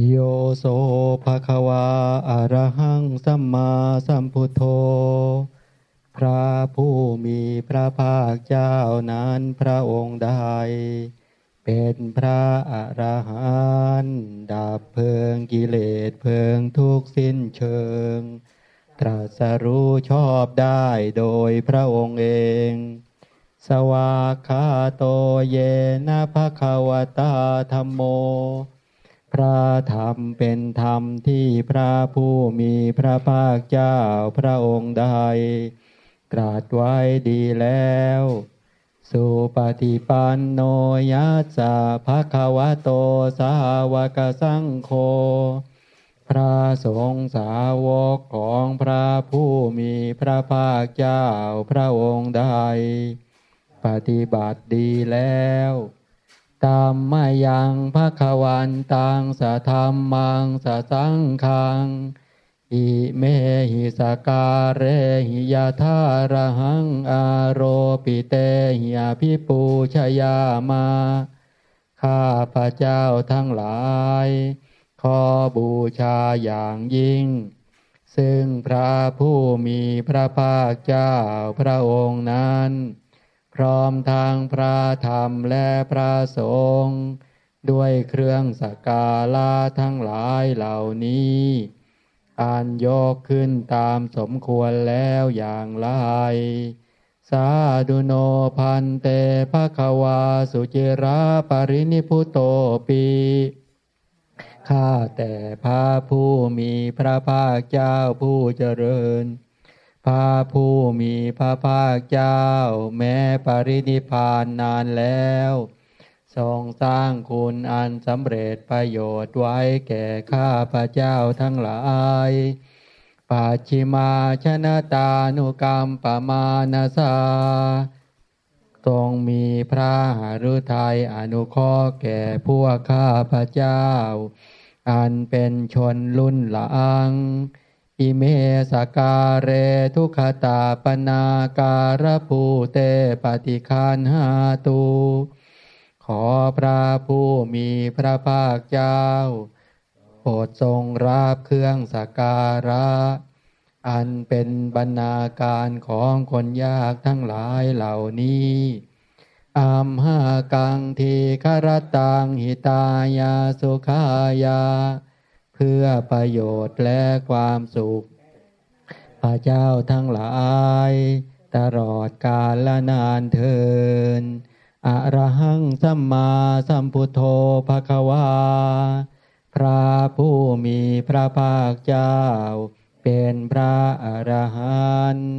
โยโสภะคะวาอะระหังสัมมาสัมพุทโธ พระผู้มีพระภาคเจ้านั้นพระองค์ใด เป็นพระอระหันต์ดับเพลิงกิเลสเพลิงทุกสิ้นเชิง ตรัสรู้ชอบได้โดยพระองค์เอง สวากขาโตเยนะภะคะวตาธรรมโม พระธรรมเป็นธรรมที่พระผู้มีพระภาคเจ้าพระองค์ใดตรัสไว้ดีแล้ว สุปฏิปันโนยัสสะภะคะวะโตสาวกสังโฆ พระสงฆ์สาวกของพระผู้มีพระภาคเจ้าพระองค์ใด ปฏิบัติดีแล้ว ตามมายังภะควันตังสะธรรมังสะสังคัง อิเมหิสการเรหิยาธาระหังอารโรปิเตหิยพิปูชยามา ข้าพระเจ้าทั้งหลาย ขอบูชาอย่างยิ่ง ซึ่งพระผู้มีพระภาคเจ้าพระองค์นั้น พร้อมทางพระธรรมและพระสงฆ์ด้วยเครื่องสักการะทั้งหลายเหล่านี้อันยกขึ้นตามสมควรแล้วอย่างไรสาธุโนพันเตภะคะวาสุจิราปรินิพุโตปีข้าแต่พระผู้มีพระภาคเจ้าผู้เจริญ พระผู้มีพระภาคเจ้า แม้ปรินิพานนานแล้ว ทรงสร้างคุณอันสำเร็จประโยชน์ไว้แก่ข้าพระเจ้าทั้งหลายปัจฉิมาชนะตานุกรรมปมานาสาทรงมีพระหฤทัยอนุเคราะห์แก่พวกข้าพระเจ้า อันเป็นชนรุ่นหลัง อิเมสการเรทุขตาปนาการภูเตปฏิคันหาตูขอพระผู้มีพระภาคเจ้า โปรดทรงรับเครื่องสการะ อันเป็นบรรณาการของคนยากทั้งหลายเหล่านี้อัมหากังทีคารตังหิตายาสุขายา พื่อประโยชน์และความสุข พระเจ้าทั้งหลาย ตลอดกาลละนานเทินอะระหังสัมมาสัมพุทโธภะคะวา พระผู้มีพระภาคเจ้า เป็นพระอรหันต์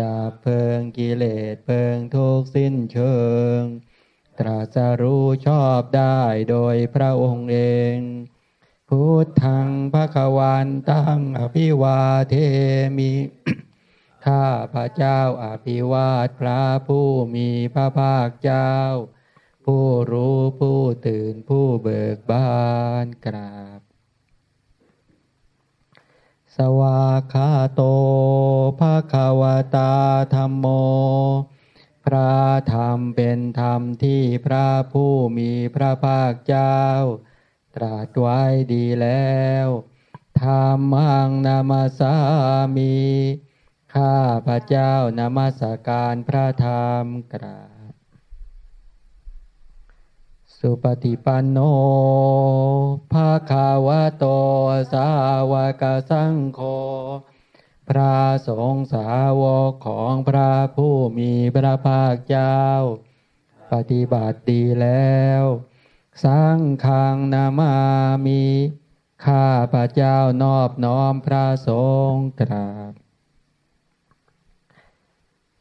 ดับเพลิงกิเลสเพลิงทุกสิ้นเชิง ตรัสรู้ชอบได้โดยพระองค์เอง พุทธังภะควันตังอภิวาเทมิข้าพระเจ้าอภิวาทพระผู้มีพระภาคเจ้า ผู้รู้ผู้ตื่นผู้เบิกบานกราบ สวากาโตภะคะวตาธรรมโม พระธรรมเป็นธรรมที่พระผู้มีพระภาคเจ้า ตรัสไว้ดีแล้วธรรมังนามาสามี ข้าพระเจ้านมัสการพระธรรมกราบสุปฏิปันโนภาคาวะโต สาวกสังโฆ พระสงฆ์สาวกของพระผู้มีพระภาคเจ้า ปฏิบัติดีแล้ว สังฆังนามามิข้าพระเจ้านอบน้อมพระสงฆ์กราบ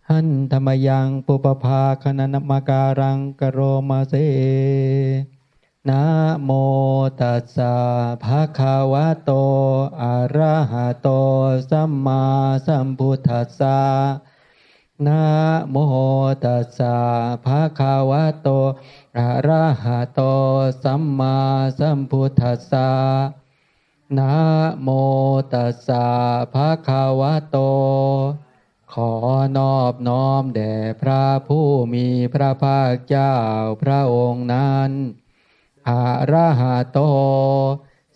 หันธรรมยังปุปภาคณนมการังกโรมาเซนะโมตัสสะภะคะวะโต อะระหะโต สัมมาสัมพุทธัสสะนะโมตัสสะภะคะวะโต อะระหะโตสัมมาสัมพุทธัสสะนะโมตัสสะภะคะวะโต ขอนอบน้อมแด่พระผู้มีพระภาคเจ้าพระองค์นั้นอะระหะโต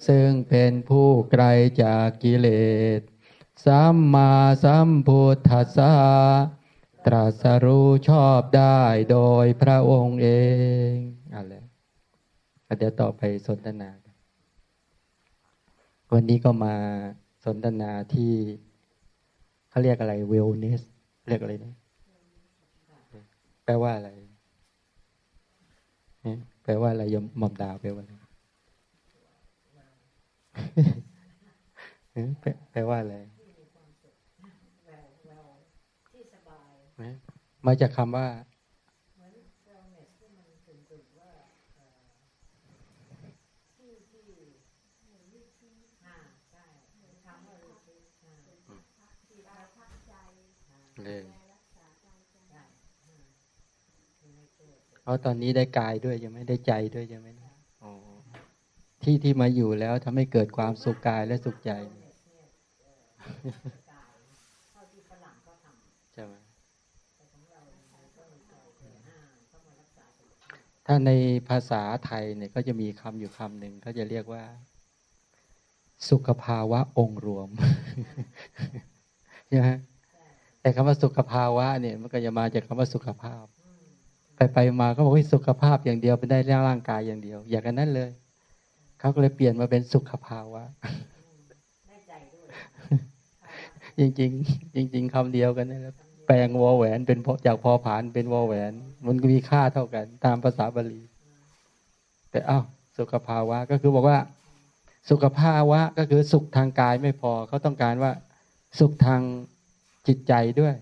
ซึ่งเป็นผู้ไกลจากกิเลส สัมมาสัมพุทธัสสะ ตรัสรู้ชอบได้โดยพระองค์เองอะไรเดี๋ยวต่อไปสนทนา วันนี้ก็มาสนทนาที่เขาเรียกอะไรเวลเนสเรียกอะไรนะแปลว่าอะไรแปลว่าอะไรยมมอมดาวแปลว่าอะไรแปลว่าอะไร มาจากคำว่าเลยเพราะตอนนี้ได้กายด้วยยังไม่ได้ใจด้วยยังไม่ที่ที่มาอยู่แล้วทำให้เกิดความสุขกายและสุขใจใช่ไหม ถ้าในภาษาไทยเนี่ยก็จะมีคำอยู่คำหนึ่งเขาจะเรียกว่า สุขภาวะองค์รวมใช่ไหมแต่คำว่าสุขภาวะเนี่ยมันก็จะมาจากคำว่าสุขภาพ ไปไปมาก็บอกว่าสุขภาพอย่างเดียวเป็นได้ร่างกายอย่างเดียว อย่างนั้นเลยเขาก็เลยเปลี่ยนมาเป็นสุขภาวะจริงจริงจริง ๆคำเดียวกันนี่แหละ แปลงวอแหวน เป็นจากพอผานเป็นวอแหวน มันมีค่าเท่ากัน ตามภาษาบาลี แต่อ้าวสุขภาวะก็คือบอกว่า สุขภาวะก็คือสุขทางกายไม่พอเขาต้องการว่า สุขทางจิตใจด้วย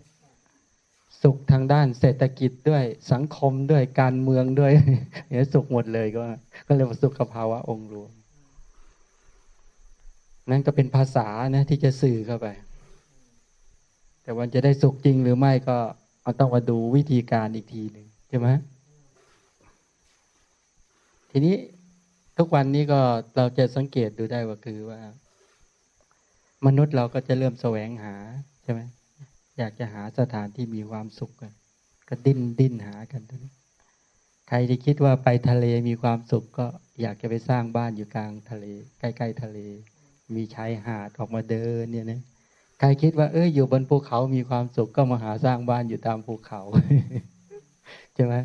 สุขทางด้านเศรษฐกิจด้วยสังคมด้วยการเมืองด้วยเนี่ยสุขหมดเลยก็ ก็เรียกว่าสุขภาวะองค์รวมนั่นก็เป็นภาษานะที่จะสื่อเข้าไป แต่วันจะได้สุขจริงหรือไม่ก็เอาต้องมาดูวิธีการอีกทีหนึ่งใช่ไหมทีนี้ทุกวันนี้ก็เราจะสังเกตดูได้ว่าคือว่า มนุษย์เราก็จะเริ่มแสวงหาใช่ไหมอยากจะหาสถานที่มีความสุขกัน ก็ดิ้นดิ้นหากันทุกนี้ใครที่คิดว่าไปทะเลมีความสุขก็อยากจะไปสร้างบ้านอยู่กลางทะเล ใกล้ ๆ ทะเล มีชายหาดออกมาเดินเนี่ยนะ ใครคิดว่าเอออยู่บนภูเขามีความสุขก็มาหาสร้างบ้านอยู่ตามภูเขาใช่ไหม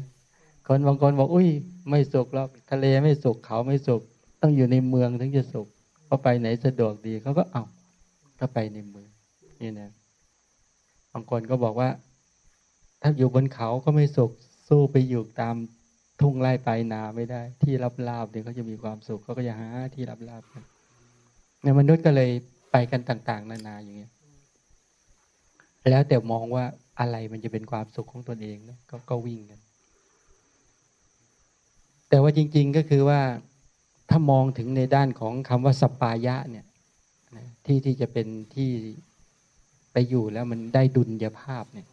คนบางคนบอกอุ้ย ไม่สุขหรอกทะเลไม่สุขเขาไม่สุข ต้องอยู่ในเมืองถึงจะสุขพอไปไหนสะดวกดีเขาก็เอาก็ไปในเมืองนี่นะบางคนก็บอกว่า ถ้าอยู่บนเขาก็ไม่สุขสู้ไปอยู่ตามทุ่งไร่ไปนาไม่ได้ ที่รับลาบเนี่ยเขาจะมีความสุขเขาก็จะหาที่รับลาบกันเนี่ยมนุษย์ก็เลยไปกันต่าง ๆ นานาอย่างเงี้ย แล้วแต่มองว่าอะไรมันจะเป็นความสุขของตนเองนะกก็วิ่งกัน แต่ว่าจริง ๆก็คือว่าถ้ามองถึงในด้านของคำว่าสปายะเนี่ยที่ที่จะเป็นที่ไปอยู่แล้วมันได้ดุลยภาพเนี่ย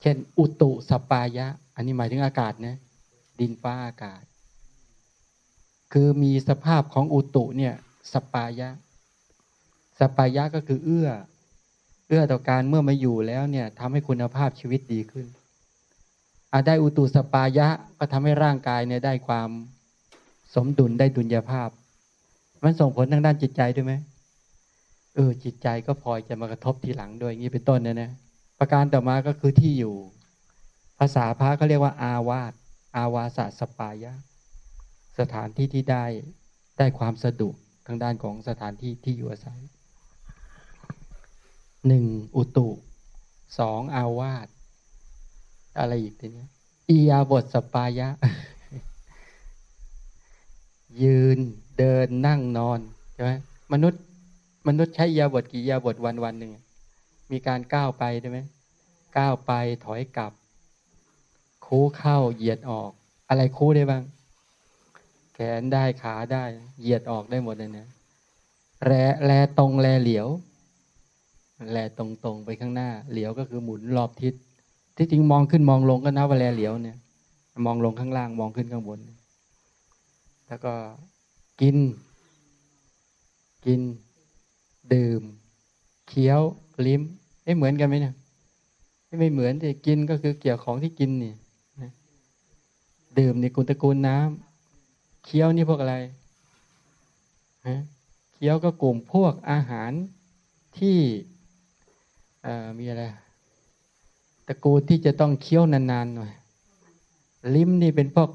เช่น อุตุสปายะ อันนี้หมายถึงอากาศนะดินฟ้าอากาศ คือมีสภาพของอุตุเนี่ยสปายะ สปายะก็คือเอื้อ เอื้อต่อการเมื่อมาอยู่แล้วเนี่ยทำให้คุณภาพชีวิตดีขึ้นอาได้อุตุสปายะก็ทำให้ร่างกายเนี่ยได้ความสมดุลได้ดุลยภาพ มันส่งผลทางด้านจิตใจด้วยไหมเออจิตใจก็พลอยจะมากระทบทีหลังด้วยอย่างนี้เป็นต้นนะนะประการต่อมาก็คือที่อยู่ ภาษาพระเขาเรียกว่า อาวาสอาวาสสปายะ สถานที่ที่ได้ได้ความสะดวกทางด้านของสถานที่ที่อยู่อาศัย หนึ่งอุตุสองอาวาสอะไรอีกทีนี้อียาบทสปายะ ยืนเดินนั่งนอนใช่ไหมมนุษย์มนุษย์ใช้ยาบทกี่ยาบทวันวันหนึ่งมีการก้าวไปใช่ไหมก้าวไปถอยกลับ คูเข้าเหยียดออก อะไรคูได้บ้าง แขนได้ขาได้ เหยียดออกได้หมดเลยเนี่ยแลแลตรงแลเหลียว แลตรงตรงไปข้างหน้า เหลียวก็คือหมุนรอบทิศ ที่จริงมองขึ้นมองลงก็นับว่าแลเหลียวเนี่ย มองลงข้างล่างมองขึ้นข้างบน แล้วก็กิน กิน ดื่ม เคี้ยว ลิ้มไม่เหมือนกันไหมเนี่ยไม่เหมือนที่กินก็คือเกี่ยวของที่กินนี่ดื่มนี่กุลตระกูลน้ำเคี้ยวนี่พวกอะไรเคี้ยวก็กลุ่มพวกอาหารที่ มีอะไรตระกูลที่จะต้องเคี้ยวนานๆหน่อย ลิ้มนี่เป็นพวก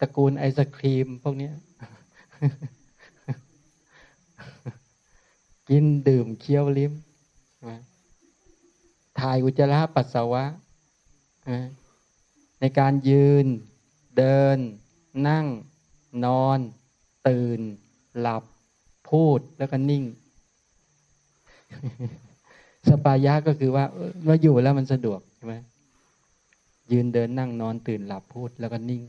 ตระกูลไอศครีม พวกนี้กินดื่มเคี้ยวลิ้มถ่ายอุจจาระปัสสาวะ ในการยืน เดิน นั่ง นอน ตื่น หลับ พูดแล้วก็นิ่ง สปายะก็คือว่าเราอยู่แล้วมันสะดวกใช่ไหมยืนเดินนั่งนอนตื่นหลับพูดแล้วก็นิ่ง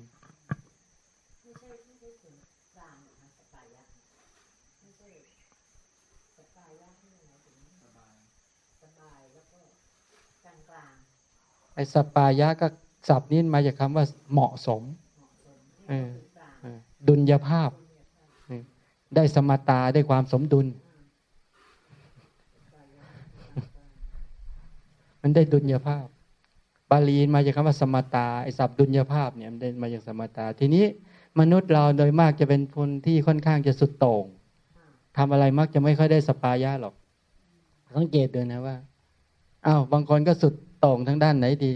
ไอ้สปายะก็ศัพท์นี้มาจากคำว่าเหมาะสมดุลยภาพ ได้สมตาได้ความสมดุล มันได้ดุลยภาพ บาลีมาจากคำว่าสมตาไอ้ศัพท์ดุลยภาพเนี่ยมันได้มาจากสมตา ทีนี้มนุษย์เราโดยมากจะเป็นคนที่ค่อนข้างจะสุดโต่งทำอะไรมักจะไม่ค่อยได้สปายะหรอกสังเกตดูนะว่าอ้าวบางคนก็สุดโต่งทั้งด้านไหนดี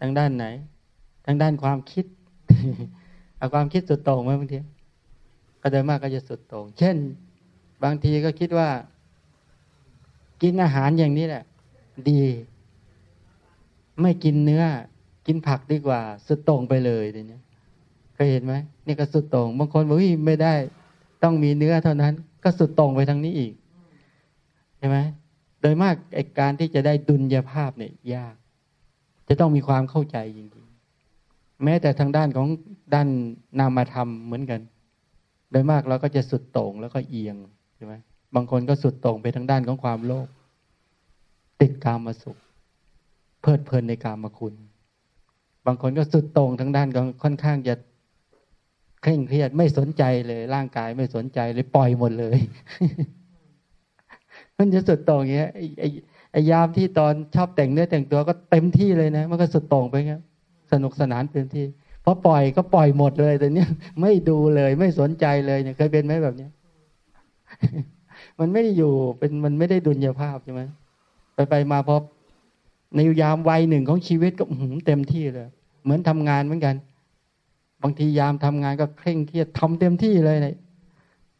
ทางด้านไหน ทางด้านความคิดเอาความคิดสุดโต่งไหมบางทีก็โดยมากก็จะสุดโต่งเช่น บางทีก็คิดว่า กินอาหารอย่างนี้แหละ ดี ไม่กินเนื้อ กินผักดีกว่า สุดต่งไปเลยเดี๋ยวนี้เคยเห็นไหมนี่ก็สุดต่งบางคนบอกว่าไม่ได้ ต้องมีเนื้อเท่านั้น ก็สุดต่งไปทางนี้อีกใช่ไหมโดยมากไอการที่จะได้ดุลยภาพเนี่ยยาก จะต้องมีความเข้าใจจริงๆแม้แต่ทางด้านของด้านนามธรรมเหมือนกัน โดยมากเราก็จะสุดต่งแล้วก็เอียงใช่ไหม บางคนก็สุดต่งไปทางด้านของความโลภติดกามมาสุข เพลิดเพลินในกามมาคุณ บางคนก็สุดต่งทางด้านของค่อนข้างจะเคร่งเครียดไม่สนใจเลย ร่างกายไม่สนใจเลยปล่อยหมดเลย มันจะสุดต่งอย่างเงี้ยไอ้ยามที่ตอนชอบแต่งเนื้อแต่งตัวก็เต็มที่เลยนะมันก็สุดต่งไปครับสนุกสนานเต็มที่พอปล่อยก็ปล่อยหมดเลยแต่เนี้ยไม่ดูเลย ไม่สนใจเลยเนี่ยเคยเป็นไหมแบบเนี้ย มันไม่ได้อยู่เป็นมันไม่ได้ดุลยภาพใช่ไหมไปไปมาพอในยามวัยหนึ่งของชีวิตก็เต็มที่เลย เหมือนทำงานเหมือนกัน บางทียามทำงานก็เคร่งเครียดทำเต็มที่เลยเนี่ย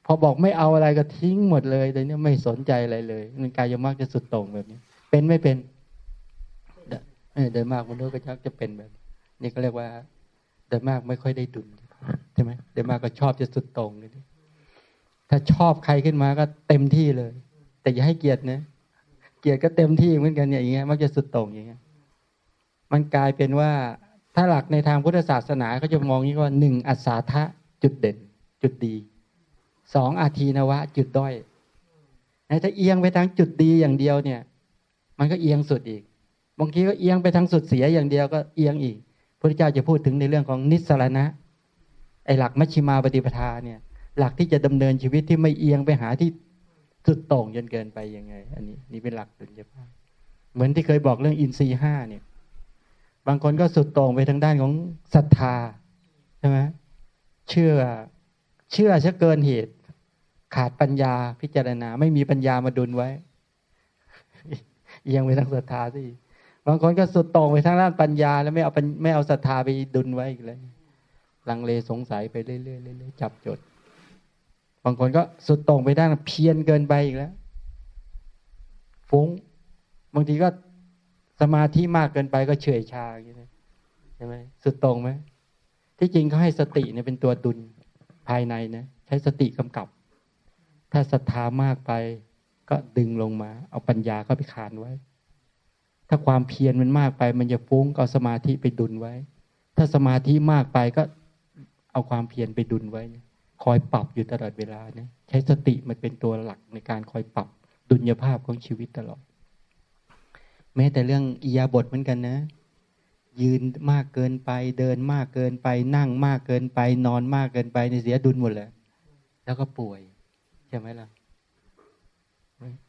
พอบอกไม่เอาอะไรก็ทิ้งหมดเลยแต่เนี้ยไม่สนใจอะไรเลยมันกายมากจะสุดโต่งแบบนี้ เป็นไม่เป็นเดินมากมนุษย์ก็ชักจะเป็นแบบ นี่ก็เรียกว่าเดินมากไม่ค่อยได้ดุลใช่ไหมเดินมากก็ชอบจะสุดโต่งเลย ถ้าชอบใครขึ้นมาก็เต็มที่เลย แต่อย่าให้เกียรตินะเกียรติก็เต็มที่เหมือนกันเนี่ยอย่างเงี้ยมักจะสุดโต่งอย่างเงี้ยมันกลายเป็นว่าถ้าหลักในทางพุทธศาสนาเขาจะมองนี้ว่าหนึ่งอัศทะจุดเด่น จุดดีสองอาทีนวะ จุดด้อยถ้าเอียงไปทางจุดดีอย่างเดียวเนี่ย มันก็เอียงสุดอีกบางทีก็เอียงไปทางสุดเสียอย่างเดียวก็เอียงอีกพระเจ้าจะพูดถึงในเรื่องของนิสรณะไอหลักมัชชิมาปฏิปทาเนี่ย หลักที่จะดำเนินชีวิตที่ไม่เอียงไปหาที่สุดโต่งจนเกินไปยังไง อันนี้นี่เป็นหลักดุลยภาพ เหมือนที่เคยบอกเรื่องอินทรีห้าเนี่ย บางคนก็สุดโต่งไปทางด้านของศรัทธาใช่ไหมเชื่อเชื่อซะเกินเหตุ ขาดปัญญาพิจารณา ไม่มีปัญญามาดุลไว้ เอียงไปทางศรัทธาสิบางคนก็สุดตรงไปทางด้านปัญญา แล้วไม่เอาไม่เอาศรัทธาไปดุลไว้อีกเลยลังเลสงสัยไปเรื่อยๆจับจด บางคนก็สุดตรงไปด้านเพียนเกินไปอีกแล้ว ฟุ้ง บางทีก็สมาธิมากเกินไปก็เฉยชาอย่างนี้ใช่ไหมสุดตรงไหมที่จริงเขาให้สติเนี่ยเป็นตัวดุลภายในนะใช้สติกำกับ ถ้าศรัทธามากไป ก็ดึงลงมา เอาปัญญาเข้าไปขานไว้ ถ้าความเพียรมันมากไป มันจะฟุ้งเอาสมาธิไปดุลไว้ ถ้าสมาธิมากไปก็เอาความเพียรไปดุลไว้ คอยปรับอยู่ตลอดเวลาเนี่ยใช้สติมันเป็นตัวหลักในการคอยปรับดุลยภาพของชีวิตตลอด แม้แต่เรื่องอียาบทเหมือนกันนะ ยืนมากเกินไปเดินมากเกินไป นั่งมากเกินไป นอนมากเกินไปในเสียดุลหมดเลยแล้วก็ป่วยใช่ไหมล่ะ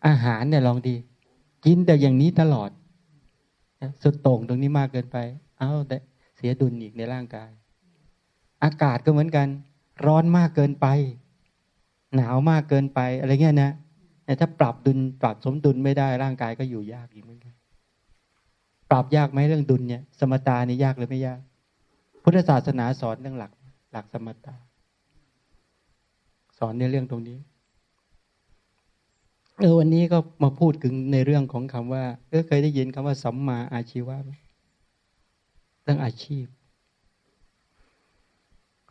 อาหารเนี่ยลองดี กินแต่อย่างนี้ตลอดสุดโต่งตรงนี้มากเกินไป เอาแต่เสียดุลอีกในร่างกาย อากาศก็เหมือนกัน ร้อนมากเกินไป หนาวมากเกินไป อะไรเงี้ยนะถ้าปรับดุลปรับสมดุลไม่ได้ร่างกายก็อยู่ยากอีกเหมือนกันปรับยากไหมเรื่องดุลเนี่ย สมตานี่ยากหรือไม่ยาก พุทธศาสนาสอนเรื่องหลัก หลักสมตา สอนในเรื่องตรงนี้เออวันนี้ก็มาพูดถึงในเรื่องของคำว่าเออเคยได้ยินคำว่าสัมมาอาชีวะไหมเรื่องอาชีพ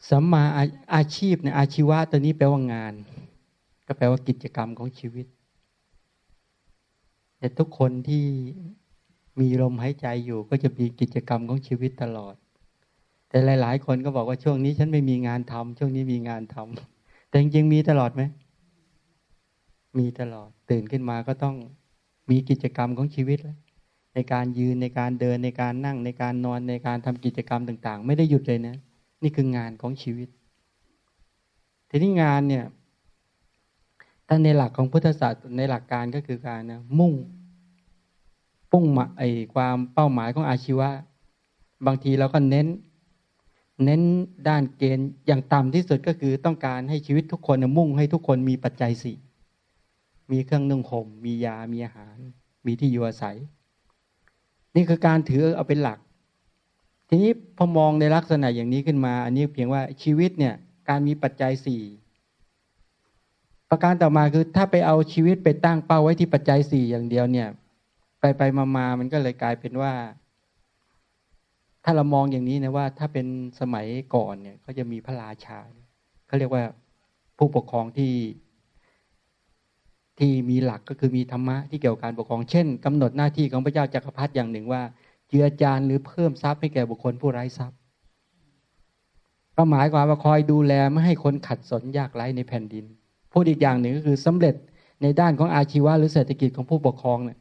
สัมมาอาอาชีพเนี่ยอาชีวะตัวนี้แปลว่างาน ก็แปลว่ากิจกรรมของชีวิต แต่ทุกคนที่มีลมหายใจอยู่ ก็จะมีกิจกรรมของชีวิตตลอด แต่หลาย ๆ คนก็บอกว่าช่วงนี้ฉันไม่มีงานทำช่วงนี้มีงานทำแต่จริงๆมีตลอดไหมมีตลอดตื่นขึ้นมาก็ต้องมีกิจกรรมของชีวิตแล้วในการยืนในการเดินในการนั่งในการนอนในการทำกิจกรรมต่าง ๆ ไม่ได้หยุดเลยนะ นี่คืองานของชีวิต ทีนี้งานเนี่ยถ้าในหลักของพุทธศาสตร์ในหลักการก็คือการนะมุ่งปุ้งมาไอความเป้าหมายของอาชีวะ บางทีเราก็เน้น เน้นด้านเกณฑ์อย่างต่ำที่สุดก็คือต้องการให้ชีวิตทุกคนมุ่งให้ทุกคนมีปัจจัยสี่มีเครื่องนึ่งห่มมียามีอาหาร มีที่อยู่อาศัย นี่คือการถือเอาเป็นหลัก ทีนี้พอมองในลักษณะอย่างนี้ขึ้นมา อันนี้เพียงว่าชีวิตเนี่ยการมีปัจจัยสี่ประการต่อมาคือถ้าไปเอาชีวิตไปตั้งเป้าไว้ที่ปัจจัยสี่อย่างเดียวเนี่ย ไปไปมามามันก็เลยกลายเป็นว่า ถ้าเรามองอย่างนี้นะว่า ถ้าเป็นสมัยก่อนเนี่ยเขาจะมีพระราชาเขาเรียกว่าผู้ปกครองที่ที่มีหลักก็คือมีธรรมะที่เกี่ยวกับการปกครอง เช่นกำหนดหน้าที่ของพระเจ้าจักรพรรดิอย่างหนึ่งว่า เจือจานหรือเพิ่มทรัพย์ให้แก่บุคคลผู้ไร้ทรัพย์ ก็หมายความว่าคอยดูแลไม่ให้คนขัดสนยากไร้ในแผ่นดิน พูดอีกอย่างหนึ่งก็คือสำเร็จในด้านของอาชีวะหรือเศรษฐกิจของผู้ปกครองเนี่ย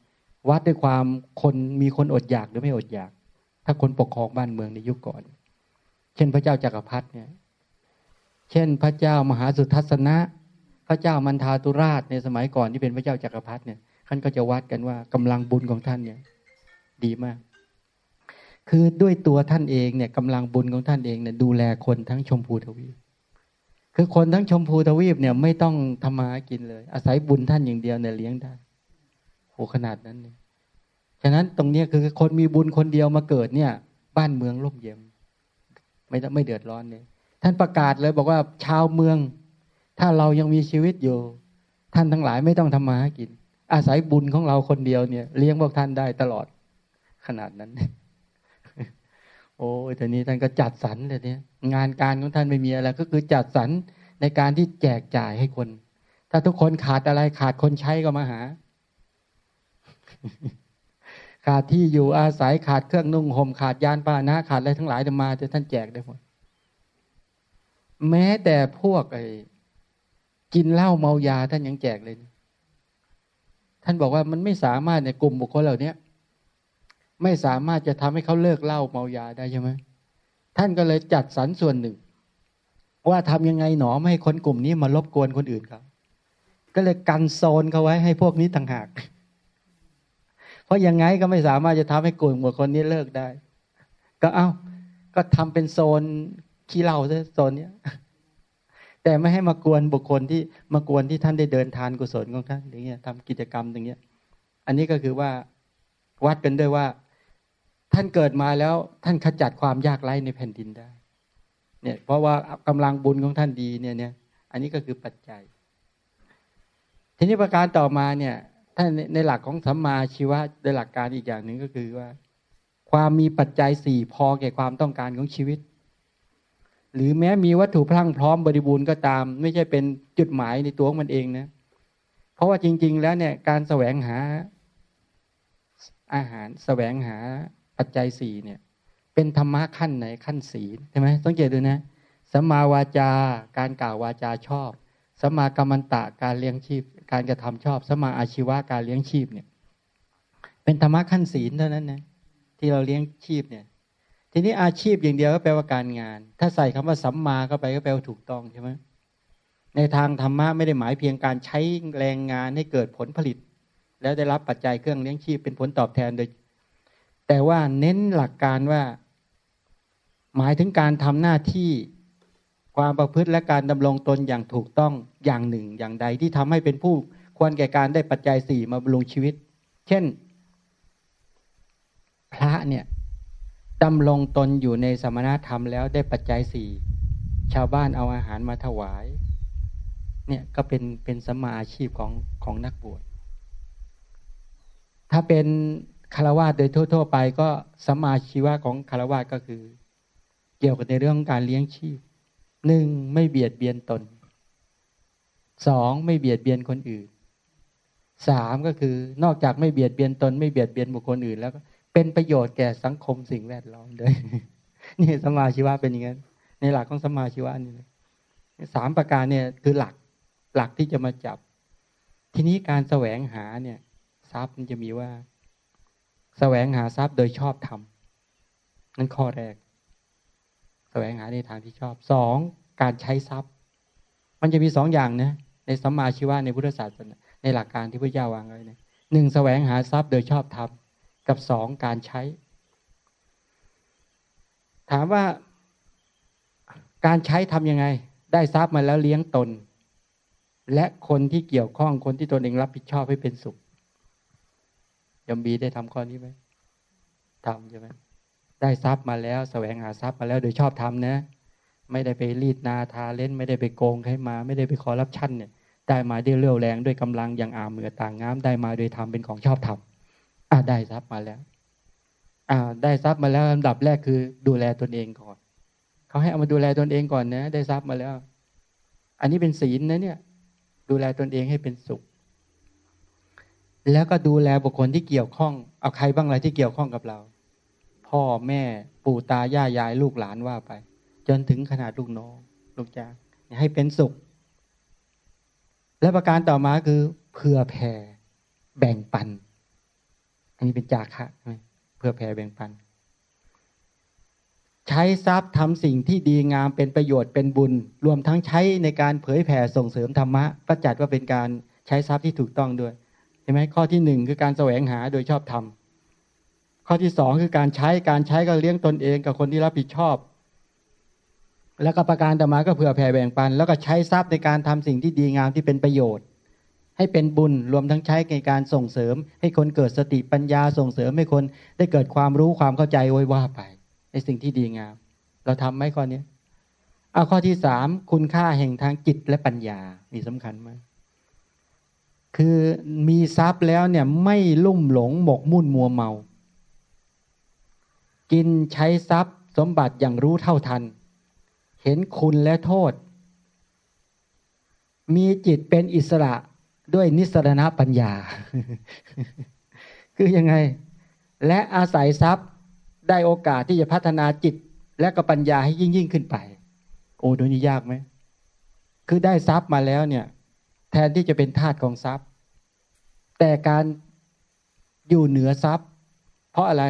วัดด้วยความคนมีคนอดอยากหรือไม่อดอยาก ถ้าคนปกครองบ้านเมืองในยุคก่อน เช่นพระเจ้าจักรพรรดิเนี่ยเช่นพระเจ้ามหาสุทัศนะ พระเจ้ามันทาตุราชในสมัยก่อนที่เป็นพระเจ้าจักรพรรดิเนี่ยท่านก็จะวัดกันว่ากำลังบุญของท่านเนี่ย ดีมาก คือด้วยตัวท่านเองเนี่ยกำลังบุญของท่านเองเนี่ยดูแลคนทั้งชมพูทวีป คือคนทั้งชมพูทวีปเนี่ยไม่ต้องทำมาหากินเลย อาศัยบุญท่านอย่างเดียวเนี่ยเลี้ยงได้โหขนาดนั้นเนี่ยฉะนั้นตรงนี้คือคนมีบุญคนเดียวมาเกิดเนี่ย บ้านเมืองร่มเย็นไม่ไม่เดือดร้อนเนี่ยท่านประกาศเลยบอกว่าชาวเมือง ถ้าเรายังมีชีวิตอยู่ ท่านทั้งหลายไม่ต้องทำมาหากิน อาศัยบุญของเราคนเดียวเนี่ย เลี้ยงพวกท่านได้ตลอดขนาดนั้น โอ้ยทีนี้ท่านก็จัดสรรเลยเนี่ยงานการของท่านไม่มีอะไร ก็คือจัดสรรในการที่แจกจ่ายให้คน ถ้าทุกคนขาดอะไรขาดคนใช้ก็มาหา ขาดที่อยู่อาศัยขาดเครื่องนุ่งห่มขาดยานพาหนะ ขาดอะไรทั้งหลายจะมาจะท่านแจกได้หมดแม้แต่พวกไอ้กินเหล้าเมายาท่านยังแจกเลย ท่านบอกว่ามันไม่สามารถในกลุ่มบุคคลเหล่านี้ ไม่สามารถจะทำให้เขาเลิกเหล้าเมายาได้ใช่ไหมท่านก็เลยจัดสรรส่วนหนึ่ง ว่าทำยังไงหนอไม่ให้คนกลุ่มนี้มารบกวนคนอื่นเขาก็เลยกันโซนเขาไว้ให้พวกนี้ต่างหาก เพราะยังไงก็ไม่สามารถจะทำให้กลุ่มบุคคลนี้เลิกได้ ก็เอา้า ก็ทำเป็นโซนขี้เหล้าซะโซนเนี้ย แต่ไม่ให้มากวนบุคคลที่มากวนที่ท่านได้เดินทานกุศลของท่านอย่างเงี้ยทำกิจกรรมอย่างเงี้ย อันนี้ก็คือว่าวัดกันด้วยว่า ท่านเกิดมาแล้วท่านขจัดความยากไร้ในแผ่นดินได้ เนี่ย เพราะว่ากำลังบุญของท่านดีเนี่ยเนี่ย อันนี้ก็คือปัจจัย ทีนี้ประการต่อมาเนี่ยท่านในหลักของสัมมาชีวะในหลักการอีกอย่างหนึ่งก็คือว่า ความมีปัจจัยสี่พอแก่ความต้องการของชีวิต หรือแม้มีวัตถุพลั่งพร้อมบริบูรณ์ก็ตาม ไม่ใช่เป็นจุดหมายในตัวของมันเองนะเพราะว่าจริง ๆ แล้วเนี่ยการแสวงหาอาหารแสวงหา ปัจจัยสี่เนี่ย เป็นธรรมะขั้นไหนขั้นศีลใช่ไหมต้องเจดูนะสัมมาวาจาการกล่าววาจาชอบสัมมากรรมันตะการเลี้ยงชีพ การกระทำชอบสัมมาอาชีวะการเลี้ยงชีพเนี่ย เป็นธรรมะขั้นศีลเท่านั้นนะที่เราเลี้ยงชีพเนี่ย ทีนี้อาชีพอย่างเดียวก็แปลว่าการงาน ถ้าใส่คำว่าสัมมาเข้าไปก็แปลว่าถูกต้องใช่ไหมในทางธรรมะไม่ได้หมายเพียงการใช้แรงงานให้เกิดผลผลิต แล้วได้รับปัจจัยเครื่องเลี้ยงชีพเป็นผลตอบแทนโดย แต่ว่าเน้นหลักการว่า หมายถึงการทำหน้าที่ความประพฤติและการดำรงตนอย่างถูกต้องอย่างหนึ่งอย่างใดที่ทำให้เป็นผู้ควรแก่การได้ปัจจัยสี่มาบำรุงชีวิต เช่น พระเนี่ยดำรงตนอยู่ในสมณธรรมแล้วได้ปัจจัยสี่ชาวบ้านเอาอาหารมาถวาย เนี่ยก็เป็นเป็นสมาอาชีพของของนักบวชถ้าเป็น คารวะโดยทั่ว ๆ ไปก็สมาชีวะของคารวะก็คือ เกี่ยวกับในเรื่องการเลี้ยงชีพหนึ่งไม่เบียดเบียนตนสองไม่เบียดเบียนคนอื่นสามก็คือนอกจากไม่เบียดเบียนตน ไม่เบียดเบียนบุคคลอื่น แล้วก็เป็นประโยชน์แก่สังคมสิ่งแวดล้อมด้วยนี่สมาชีวะเป็นอย่างนั้นในหลักของสมาชีวะนี่สามประการเนี่ยคือหลักหลักที่จะมาจับ ทีนี้การแสวงหาเนี่ยทรัพย์มันจะมีว่า แสวงหาทรัพย์โดยชอบทำนั่นข้อแรก แสวงหาในทางที่ชอบสองการใช้ทรัพย์ มันจะมีสองอย่างนะในสัมมาชีวะในพุทธศาสนาในหลักการที่พระเจ้าวางไว้เนี่ยหนึ่งแสวงหาทรัพย์โดยชอบทำกับสองการใช้ ถามว่าการใช้ทํำยังไง ได้ทรัพย์มาแล้วเลี้ยงตน และคนที่เกี่ยวข้องคนที่ตนเองรับผิดชอบให้เป็นสุข ยมบีได้ทำข้อนี้ไหมทำใช่ไหมได้ทรัพย์มาแล้วแสวงหาทรัพย์มาแล้วโดยชอบทำนะ ไม่ได้ไปรีดนาทาเล่น ไม่ได้ไปโกงใครมา ไม่ได้ไปขอรับชั่นเนี่ย ได้มาด้วยเรี่ยวแรงด้วยกำลังอย่างอาเมือต่างงามได้มาโดยทำเป็นของชอบทำอ่าได้ทรัพย์มาแล้ว อ่า ได้ทรัพย์มาแล้วลำดับแรกคือ ดูแลตนเองก่อนเขาให้เอามาดูแลตนเองก่อนนะ ได้ทรัพย์มาแล้ว อันนี้เป็นศีลนะเนี่ย ดูแลตนเองให้เป็นสุข แล้วก็ดูแลบุคคลที่เกี่ยวข้องเอาใครบ้างอะไรที่เกี่ยวข้องกับเรา พ่อแม่ปู่ตาย่ายายลูกหลานว่าไป จนถึงขนาดลูกน้องลูกจ้างให้เป็นสุข และประการต่อมาคือเพื่อแผ่แบ่งปัน อันนี้เป็นจาคะเพื่อแผ่แบ่งปัน ใช้ทรัพย์ทำสิ่งที่ดีงามเป็นประโยชน์เป็นบุญ รวมทั้งใช้ในการเผยแผ่ส่งเสริมธรรมะก็จัดว่าเป็นการใช้ทรัพย์ที่ถูกต้องด้วย เห็นไหมข้อที่หนึ่งคือการแสวงหาโดยชอบธรรมข้อที่สองคือการใช้การใช้ก็เลี้ยงตนเองกับคนที่รับผิดชอบ แล้วก็ประการต่อมาก็เผื่อแผ่แบ่งปัน แล้วก็ใช้ทรัพย์ในการทำสิ่งที่ดีงามที่เป็นประโยชน์ ให้เป็นบุญรวมทั้งใช้ในการส่งเสริม ให้คนเกิดสติปัญญาส่งเสริมให้คนได้เกิดความรู้ความเข้าใจไว้ว่าไปในสิ่งที่ดีงาม เราทำไหมข้อนี้เอาข้อที่สามคุณค่าแห่งทางจิตและปัญญานี่สำคัญมาก คือมีทรัพย์แล้วเนี่ยไม่ลุ่มหลงหมกมุ่นมัวเมา กินใช้ทรัพย์สมบัติอย่างรู้เท่าทัน เห็นคุณและโทษ มีจิตเป็นอิสระด้วยนิสรณปัญญา คือยังไง และอาศัยทรัพย์ได้โอกาสที่จะพัฒนาจิตและก็ปัญญาให้ยิ่งยิ่งขึ้นไป โอ้ดูนี่ยากไหม คือได้ทรัพย์มาแล้วเนี่ย แทนที่จะเป็นทาสของทรัพย์ แต่การอยู่เหนือทรัพย์ เพราะอะไร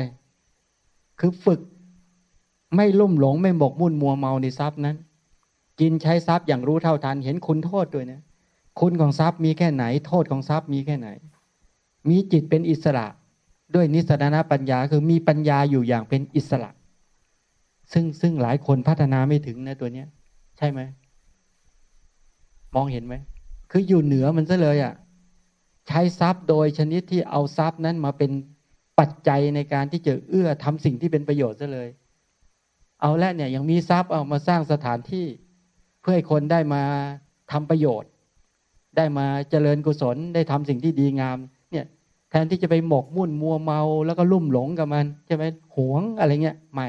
คือฝึกไม่ลุ่มหลงไม่หมกมุ่นมัวเมาในทรัพย์นั้น กินใช้ทรัพย์อย่างรู้เท่าทัน เห็นคุณโทษด้วยนะคุณของทรัพย์มีแค่ไหน โทษของทรัพย์มีแค่ไหน มีจิตเป็นอิสระ ด้วยนิสรณปัญญาคือมีปัญญาอยู่อย่างเป็นอิสระ ซึ่งซึ่งหลายคนพัฒนาไม่ถึงนะตัวเนี้ย ใช่ไหมมองเห็นไหม คืออยู่เหนือมันซะเลยอะ่ะใช้ทรัพย์โดยชนิดที่เอาทรัพย์นั้นมาเป็นปัจจัยในการที่จะเอื้อทำสิ่งที่เป็นประโยชน์ซะเลย เอาละเนี่ยยังมีทรัพย์เอามาสร้างสถานที่ เพื่อให้คนได้มาทำประโยชน์ ได้มาเจริญกุศลได้ทำสิ่งที่ดีงาม เนี่ยแทนที่จะไปหมกมุ่นมัวเมาแล้วก็ลุ่มหลงกับมันใช่ไหมหวงอะไรเงี้ยไม่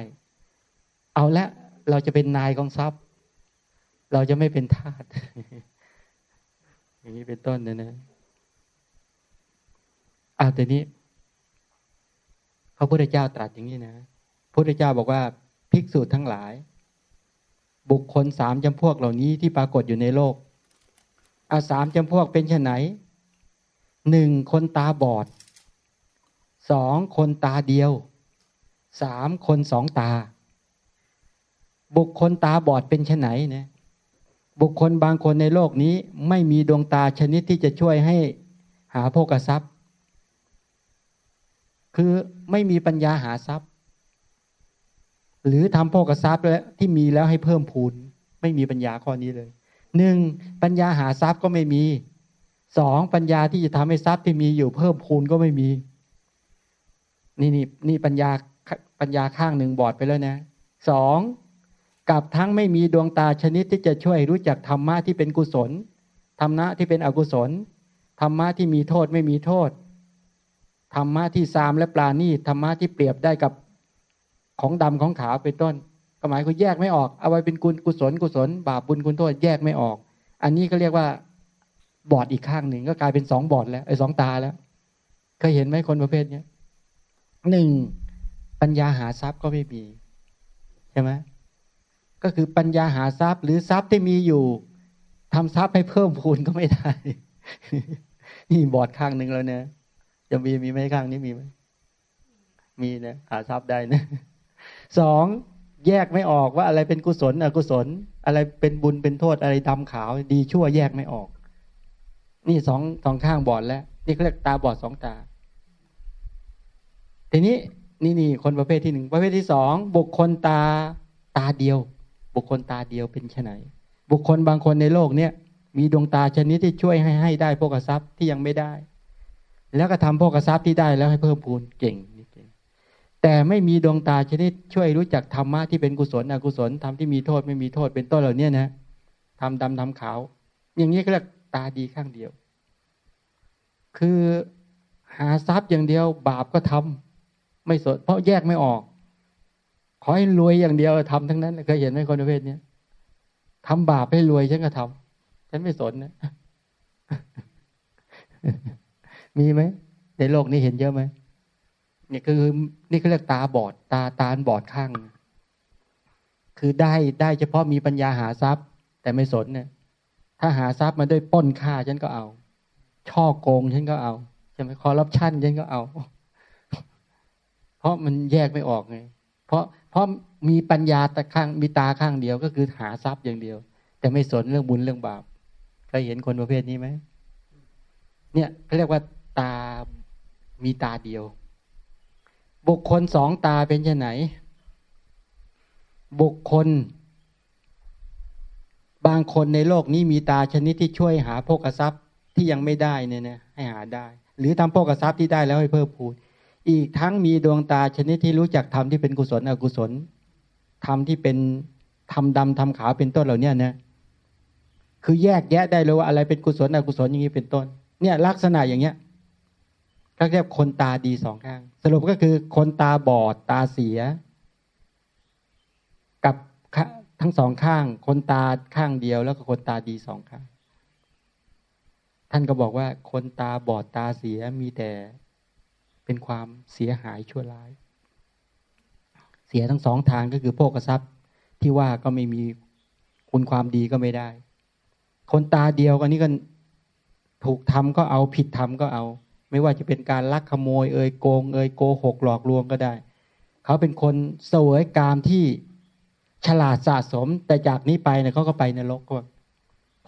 เอาละเราจะเป็นนายของทรัพย์ เราจะไม่เป็นทาส อย่างนี้เป็นต้นนะนะอาแต่นี้พระพุทธเจ้าตรัสอย่างนี้นะพระพุทธเจ้าบอกว่าภิกษุทั้งหลาย บุคคลสามจำพวกเหล่านี้ที่ปรากฏอยู่ในโลกอาสามจำพวกเป็นเช่ไหนหนึ่งคนตาบอดสองคนตาเดียวสามคนสองตา บุคคลตาบอดเป็นเช่ไหนเนี่ย บุคคลบางคนในโลกนี้ไม่มีดวงตาชนิดที่จะช่วยให้หาโภกทรัพย์ คือไม่มีปัญญาหาทรัพย์ หรือทำโภกทรัพย์แล้วที่มีแล้วให้เพิ่มพูน ไม่มีปัญญาข้อนี้เลยหนึ่งปัญญาหาทรัพย์ก็ไม่มีสองปัญญาที่จะทำให้ทรัพย์ที่มีอยู่เพิ่มพูนก็ไม่มี นี่นี่นี่ปัญญาปัญญาข้างหนึ่งบอดไปแล้วนะสอง กับทั้งไม่มีดวงตาชนิดที่จะช่วยรู้จักธรรมะที่เป็นกุศลธรรมะที่เป็นอกุศลธรรมะที่มีโทษไม่มีโทษธรรมะที่ซามและปลาณีธรรมะที่เปรียบได้กับของดำของขาวเป็นต้นก็หมายคือแยกไม่ออก เอาไว้เป็นกุกุศลกุศล บาปบุญคุณโทษแยกไม่ออก อันนี้ก็เรียกว่าบอดอีกข้างหนึ่งก็กลายเป็นสองบอดแล้วไอ้สองตาแล้วเคยเห็นไหมคนประเภทเนี้ยหนึ่งปัญญาหาทรัพย์ก็ไม่มีใช่ไหม ก็คือปัญญาหาทรัพย์ หรือทรัพย์ที่มีอยู่ทำทรัพย์ให้เพิ่มพูนก็ไม่ได้ นี่บอดข้างหนึ่งแล้วเนี่ยจะมีมีไหมข้างนี้มีไหมมีนะหาทรัพย์ได้นะสองแยกไม่ออกว่าอะไรเป็นกุศลอกุศล อะไรเป็นบุญเป็นโทษอะไรดำขาว ดีชั่วแยกไม่ออก นี่สองสองข้างบอดแล้ว นี่เขาเรียกตาบอดสองตา ทีนี้นี่นี่คนประเภทที่หนึ่งประเภทที่สองบุคคลตาตาเดียว บุคคลตาเดียวเป็นไนบุคคลบางคนในโลกเนี้ยมีดวงตาชนิดที่ช่วยให้ให้ได้พวกทรัพย์ที่ยังไม่ได้ แล้วก็ทำพวกทรัพย์ที่ได้แล้วให้เพิ่มพูนเก่ง แต่ไม่มีดวงตาชนิดช่วยรู้จักธรรมะที่เป็นกุศลอกุศลทำที่มีโทษไม่มีโทษเป็นต้นเหล่านี้นะทำดำทำขาว อย่างนี้ก็เรียกตาดีข้างเดียว คือหาทรัพย์อย่างเดียวบาปก็ทำไม่สนเพราะแยกไม่ออก ขอให้รวยอย่างเดียวทำทั้งนั้นเคยเห็นไหมคนประเภทนี้ทำบาปให้รวยฉันก็ทำฉันไม่สนนะ มีไหมในโลกนี้เห็นเยอะไหมนี่คือนี่เขาเรียกตาบอด ตาตาบอดข้าง คือได้ได้เฉพาะมีปัญญาหาทรัพย์ แต่ไม่สนเนี่ยถ้าหาทรัพย์มาด้วยป้นค่าฉันก็เอา ช่อโกงฉันก็เอาใช่ไหมคอร์รัปชันฉันก็เอา เพราะมันแยกไม่ออกไงเพราะ เพราะมีปัญญาต่ข้างมีตาข้างเดียวก็คือหาทรัพย์อย่างเดียว แต่ไม่สนเรื่องบุญเรื่องบาปเคยเห็นคนประเภทนี้ไหมเนี่ยเขาเรียกว่าตามีตาเดียว บุคคลสองตาเป็นยังไงบุคคล บางคนในโลกนี้มีตาชนิดที่ช่วยหาโภกทรัพย์ที่ยังไม่ได้เนี่ยนะให้หาได้ หรือทำโภกทรัพย์ที่ได้แล้วให้เพิ่มพูน อีกทั้งมีดวงตาชนิดที่รู้จักทำที่เป็นกุศลอกุศลทำที่เป็นทำดำทำขาวเป็นต้นเหล่านี้นะคือแยกแยะได้เลยว่าอะไรเป็นกุศลอกุศลอย่างนี้เป็นต้น เนี่ยลักษณะอย่างเงี้ยก็เรียกคนตาดีสองข้าง สรุปก็คือคนตาบอดตาเสีย กับทั้งสองข้าง คนตาข้างเดียว แล้วก็คนตาดีสองข้าง ท่านก็บอกว่าคนตาบอดตาเสียมีแต่ เป็นความเสียหายชั่วร้าย เสียทั้งสองทางก็คือโภกทรัพย์ที่ว่าก็ไม่มีคุณความดีก็ไม่ได้ คนตาเดียวกันนี้ก็ถูกทำก็เอาผิดทำก็เอา ไม่ว่าจะเป็นการลักขโมย เอ่ยโกง เอ่ยโกหกหลอกลวงก็ได้ เขาเป็นคนเสวยกามที่ฉลาดสะสม แต่จากนี้ไปเนี่ยเขาก็ไปนรกก็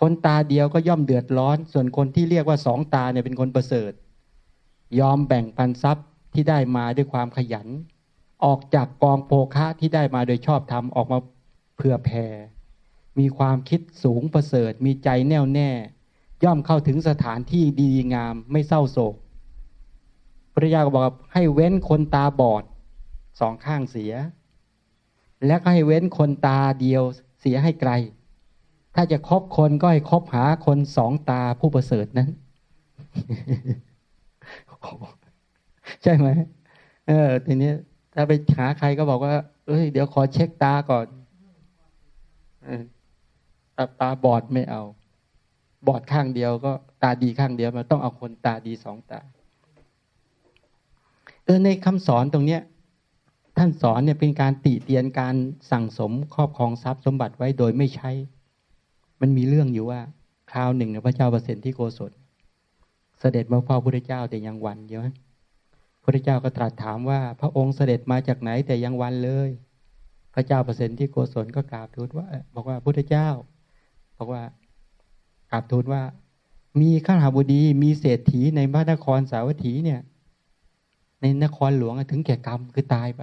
คนตาเดียวก็ย่อมเดือดร้อน ส่วนคนที่เรียกว่าสองตาเนี่ยเป็นคนประเสริฐ ยอมแบ่งปันทรัพย์ที่ได้มาด้วยความขยัน ออกจากกองโภคะที่ได้มาโดยชอบธรรมออกมาเพื่อแผ่มีความคิดสูงประเสริฐ มีใจแน่วแน่ ย่อมเข้าถึงสถานที่ดีงามไม่เศร้าโศกพระยาก็บอกให้เว้นคนตาบอดสองข้างเสีย และก็ให้เว้นคนตาเดียวเสียให้ไกล ถ้าจะคบคนก็ให้คบหาคนสองตาผู้ประเสริฐนั้น ใช่ไหมเออทีนี้ถ้าไปหาใครก็บอกว่า เอ้ย เดี๋ยวขอเช็คตาก่อนตาตาบอดไม่เอา บอดข้างเดียวก็ตาดีข้างเดียวมันต้องเอาคนตาดีสองตา เออในคำสอนตรงเนี้ย ท่านสอนเนี่ยเป็นการติเตียนการสั่งสมครอบครองทรัพย์สมบัติไว้โดยไม่ใช้ มันมีเรื่องอยู่ว่า คราวหนึ่งพระเจ้าประสิทธิโกศล เสด็จมาเฝ้าพระเจ้าแต่ยังวันเยอะพระเจ้าก็ตรัสถามว่า พระองค์เสด็จมาจากไหนแต่ยังวันเลย พระเจ้าประสิทธิโกศลก็กราบทูลว่า บอกว่าพระเจ้า บอกว่ากราบทูลว่า มีข้าราบดีมีเศรษฐีในพระนครสาวัตถีเนี่ย ในนครหลวงถึงแก่กรรมคือตายไป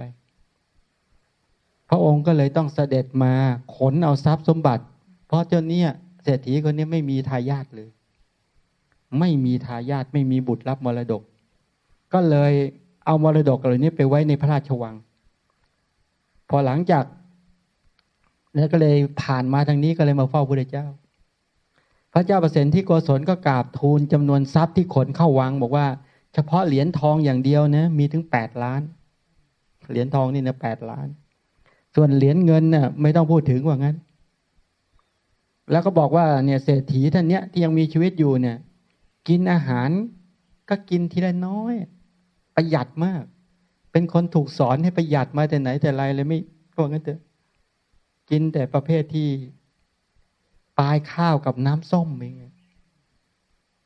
พระองค์ก็เลยต้องเสด็จมาขนเอาทรัพย์สมบัติ เพราะเจ้าเนี้ยเศรษฐีคนนี้ไม่มีทายาทเลย ไม่มีทายาทไม่มีบุตรรับมรดก ก็เลยเอามรดกเหล่านี้ไปไว้ในพระราชวัง พอหลังจากนั้นก็เลยผ่านมาทางนี้ก็เลยมาเฝ้าพระเจ้า พระเจ้าประสิทธิโกศลก็กราบทูลจำนวนทรัพย์ที่ขนเข้าวัง บอกว่า เฉพาะเหรียญทองอย่างเดียวนะมีถึงแปดล้าน เหรียญทองนี่นะแปดล้าน ส่วนเหรียญเงินนะ่ะไม่ต้องพูดถึงว่างั้น แล้วก็บอกว่าเนี่ยเศรษฐีท่านเนี้ยที่ยังมีชีวิตอยู่เนี่ย กินอาหารก็กินทีละน้อย ประหยัดมาก เป็นคนถูกสอนให้ประหยัดมาแต่ไหนแต่ไรเลยไม่ก็งั้นเถอะกินแต่ประเภทที่ปลายข้าวกับน้ำส้มเอง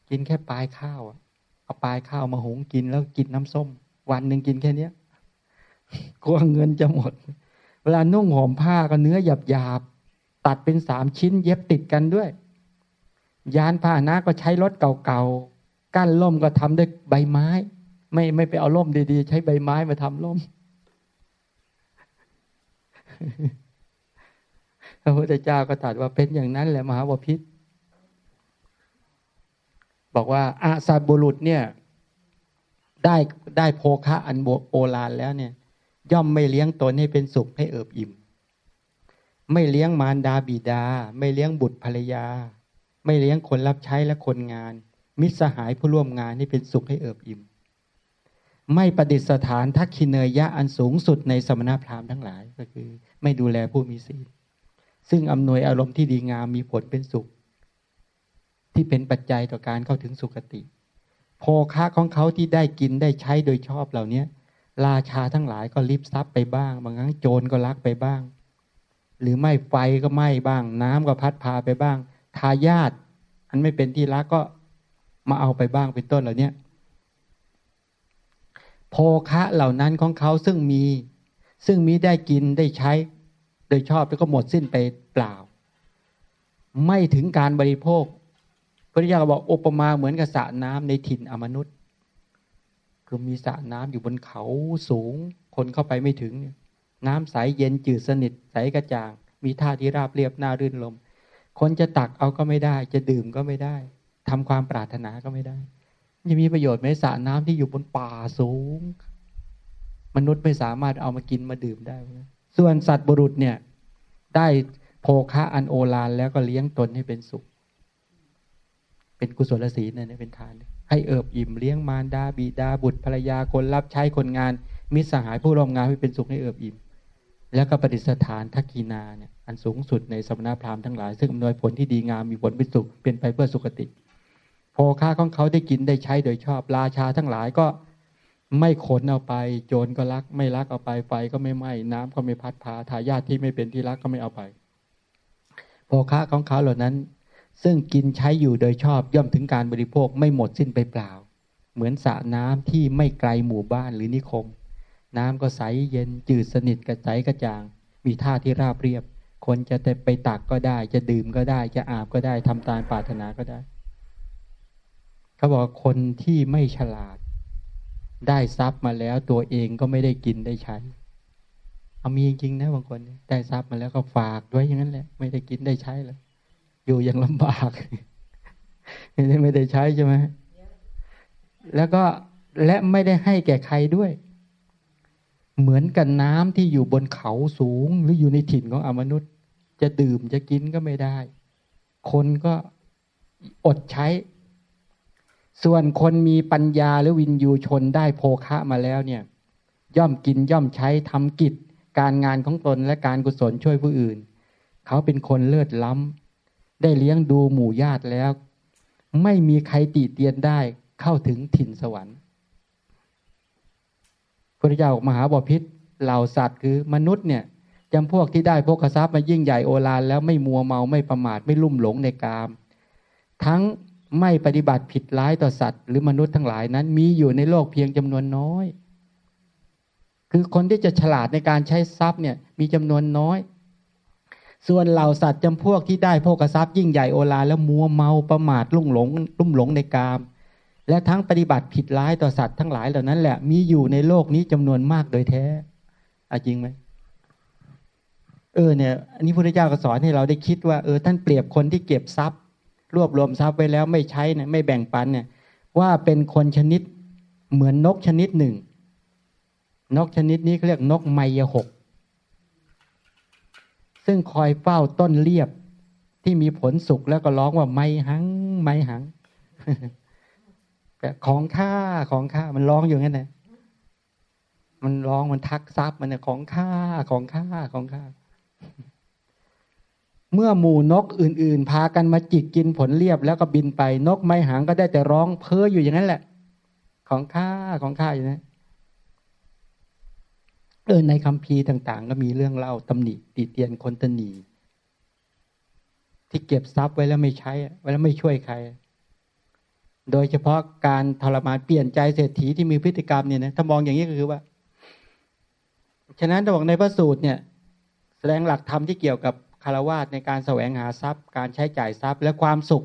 กินแค่ปลายข้าวเอาปลายข้าวมาหุงกินแล้วกินน้ำส้ม วันหนึ่งกินแค่เนี้ยกลัวเงินจะหมด เวลานุ่งห่มผ้าก็เนื้อหยาบหยาบตัดเป็นสามชิ้น เย็บติดกันด้วย ยานพาหนะก็ใช้รถเก่าๆกั้นล่มก็ทำด้วยใบไม้ ไม่ไม่ไปเอาล่มดีๆ ใช้ใบไม้มาทำล่มพระพุทธเจ้าก็ตรัสว่าเป็นอย่างนั้นแหละมหาวพิษบอกว่าอาสัตบุรุษเนี่ย ได้ได้โภคะอันโบราณแล้วเนี่ย ย่อมไม่เลี้ยงตนให้เป็นสุขให้เอิบอิ่ม ไม่เลี้ยงมารดาบิดา ไม่เลี้ยงบุตรภรรยา ไม่เลี้ยงคนรับใช้และคนงาน มิตรสหายผู้ร่วมงานให้เป็นสุขให้เอิบอิ่ม ไม่ประดิษฐานทักขิเนยยะอันสูงสุดในสมณพราหมณ์ทั้งหลายก็คือ ไม่ดูแลผู้มีศีลซึ่งอำนวยอารมณ์ที่ดีงามมีผลเป็นสุข ที่เป็นปัจจัยต่อการเข้าถึงสุคติ โภคะของเขาที่ได้กินได้ใช้โดยชอบเหล่านี้ราชาทั้งหลายก็ลิบซับไปบ้าง บางครั้งโจรก็ลักไปบ้าง หรือไม่ไฟก็ไหม้บ้าง น้ำก็พัดพาไปบ้าง ทายาทอันไม่เป็นที่รักก็มาเอาไปบ้างเป็นต้นเหล่านี้โภคะเหล่านั้นของเขาซึ่งมี ซึ่งมีได้กินได้ใช้ โดยชอบแล้วก็หมดสิ้นไปเปล่า ไม่ถึงการบริโภคพระเจ้าบอกอุปมาเหมือนกับสระน้ำในถิ่นอมนุษย์ คือมีสระน้ำอยู่บนเขาสูง คนเข้าไปไม่ถึง น้ำใสเย็นจืดสนิทใสกระจ่าง มีท่าที่ราบเรียบน่ารื่นลม คนจะตักเอาก็ไม่ได้ จะดื่มก็ไม่ได้ทำความปรารถนาก็ไม่ได้จะมีประโยชน์ไหมสระน้ำที่อยู่บนป่าสูง มนุษย์ไม่สามารถเอามากินมาดื่มได้ ส่วนสัตว์บุรุษเนี่ย ได้โภคะอันโอฬารแล้วก็เลี้ยงตนให้เป็นสุข เป็นกุศลศีลเนี่ยเป็นทาน ให้เอิบอิ่มเลี้ยงมารดาบิดาบุตรภรรยาคนรับใช้คนงาน มิตรสหายผู้ร่วมงานให้เป็นสุขให้เอิบอิ่ม แล้วก็ปฏิสถานทักกีนาเนี่ยอันสูงสุดในสมณพราหมณ์ทั้งหลาย ซึ่งอำนวยผลที่ดีงามมีผลเป็นสุขเป็นไปเพื่อสุขติโภคะของเขาได้กินได้ใช้โดยชอบราชาทั้งหลายก็ไม่ขนเอาไป โจรก็รัก ไม่รักเอาไปไฟก็ไม่ไหม้น้ำก็ไม่พัดพาทายาทที่ไม่เป็นที่รักก็ไม่เอาไปโภคะของเขาเหล่านั้น ซึ่งกินใช้อยู่โดยชอบย่อมถึงการบริโภคไม่หมดสิ้นไปเปล่า เหมือนสระน้ำที่ไม่ไกลหมู่บ้านหรือนิคม น้ำก็ใสเย็นจืดสนิทกระใสกระจ่าง มีท่าที่ราบเรียบ คนจะไปตักก็ได้ จะดื่มก็ได้ จะอาบก็ได้ทำตามปรารถนาก็ได้ เขาบอกคนที่ไม่ฉลาด ได้ทรัพย์มาแล้วตัวเองก็ไม่ได้กินได้ใช้ เอามีจริงๆนะบางคนได้ทรัพย์มาแล้วก็ฝากไว้อย่างนั้นแหละ ไม่ได้กินได้ใช้เลยอยู่อย่างลำบากไม่ได้ใช้ใช่ไหมแล้วก็และไม่ได้ให้แก่ใครด้วย เหมือนกับน้ำที่อยู่บนเขาสูง หรืออยู่ในถิ่นของอมนุษย์ จะดื่มจะกินก็ไม่ได้ คนก็อดใช้ ส่วนคนมีปัญญาหรือวินยูชนได้โภคะมาแล้วเนี่ย ย่อมกินย่อมใช้ทำกิจ การงานของตนและการกุศลช่วยผู้อื่น เขาเป็นคนเลิศล้ำได้เลี้ยงดูหมู่ญาติแล้ว ไม่มีใครติเตียนได้เข้าถึงถิ่นสวรรค์ พระเจ้ามหาบพิษเหล่าสัตว์คือมนุษย์เนี่ยจำพวกที่ได้พกทรัพย์มายิ่งใหญ่โอฬารแล้วไม่มัวเมาไม่ประมาทไม่ลุ่มหลงในกาม ทั้งไม่ปฏิบัติผิดร้ายต่อสัตว์ หรือมนุษย์ทั้งหลายนั้น มีอยู่ในโลกเพียงจำนวนน้อย คือคนที่จะฉลาดในการใช้ทรัพย์เนี่ยมีจำนวนน้อย ส่วนเหล่าสัตว์จำพวกที่ได้โภกทรัพย์ยิ่งใหญ่โอฬารแล้วมัวเมาประมาทลุ่มหลงลุ่มหลงในกาม และทั้งปฏิบัติผิดร้ายต่อสัตว์ทั้งหลายเหล่านั้นแหละมีอยู่ในโลกนี้จำนวนมากโดยแท้อจริงไหมเออเนี่ยอันนี้พระเจ้าก็สอนให้เราได้คิดว่าเออท่านเปรียบคนที่เก็บทรัพย์ รวบรวมทรัพย์ไว้แล้วไม่ใช้เนี่ยไม่แบ่งปันเนี่ย ว่าเป็นคนชนิดเหมือนนกชนิดหนึ่ง นกชนิดนี้เขาเรียกนกไมยหก ซึ่งคอยเฝ้าต้นเรียบที่มีผลสุกแล้วก็ร้องว่าไมหังไมหัง ของข้าของข้ามันร้องอยู่งั้นนะมันร้องมันทักซับมันเนี่ยของข้าของข้าของข้าเมื่อหมู่นกอื่น ๆ พากันมาจิกกินผลเรียบแล้วก็บินไป นกไม้หางก็ได้แต่ร้องเพ้ออยู่อย่างนั้นแหละ ของข้าของข้าอยู่นะเออในคำพีต่าง ๆ ก็มีเรื่องเล่าตำหนิติเตียนคนตนีที่เก็บทรัพย์ไว้แล้วไม่ใช้ไว้แล้วไม่ช่วยใคร โดยเฉพาะการทรมานเปลี่ยนใจเศรษฐีที่มีพฤติกรรมเนี่ยนะถ้ามองอย่างนี้ก็คือว่า ฉะนั้นเราบอกในพระสูตรเนี่ย แสดงหลักธรรมที่เกี่ยวกับคารวะในการแสวงหาทรัพย์ การใช้จ่ายทรัพย์ และความสุข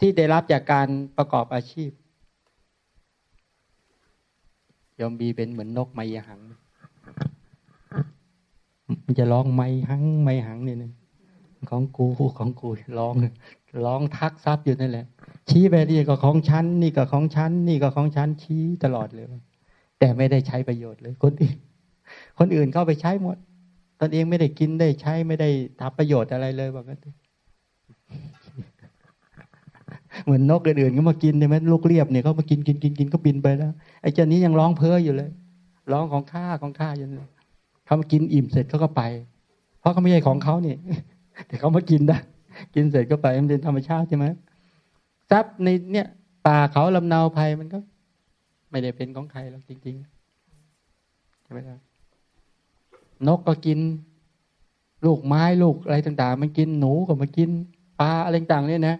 ที่ได้รับจากการประกอบอาชีพยอมบีเป็นเหมือนนกไมยหัง มันจะร้องไมหังไมหังนี่นะของกูของกูร้อง ร้องทักซับอยู่นั่นแหละ ชี้ไปนี่ก็ของฉันนี่ก็ของฉันนี่ก็ของฉันชี้ตลอดเลย แต่ไม่ได้ใช้ประโยชน์เลยคนอื่นคนอื่นเข้าไปใช้หมดตนเองไม่ได้กินได้ใช้ไม่ได้ทำประโยชน์อะไรเลยบอกกันเหมือนนกอื่นๆก็มากินใช่ไหมลูกเรียบเนี่ยเขามากินกินกินกินก็บินไปแล้วไอ้เจ้านี้ยังร้องเพ้ออยู่เลย ร้องของข้าของข้าอยู่เลยเขามากินอิ่มเสร็จเขาก็ไป เพราะเขาไม่ใช่ของเขาเนี่ยแต่เขามากินได้ กินเสร็จก็ไปมันเป็นธรรมชาติใช่ไหมทรัพย์ในเนี่ย ป่าเขาลำนาภัยมันก็ ไม่ได้เป็นของใครหรอกจริงๆใช่ไหมครับนกก็กิน ลูกไม้ลูกอะไรต่าง ๆ มันกินหนูก็มากินปลาอะไรต่างๆเนี่ยนะ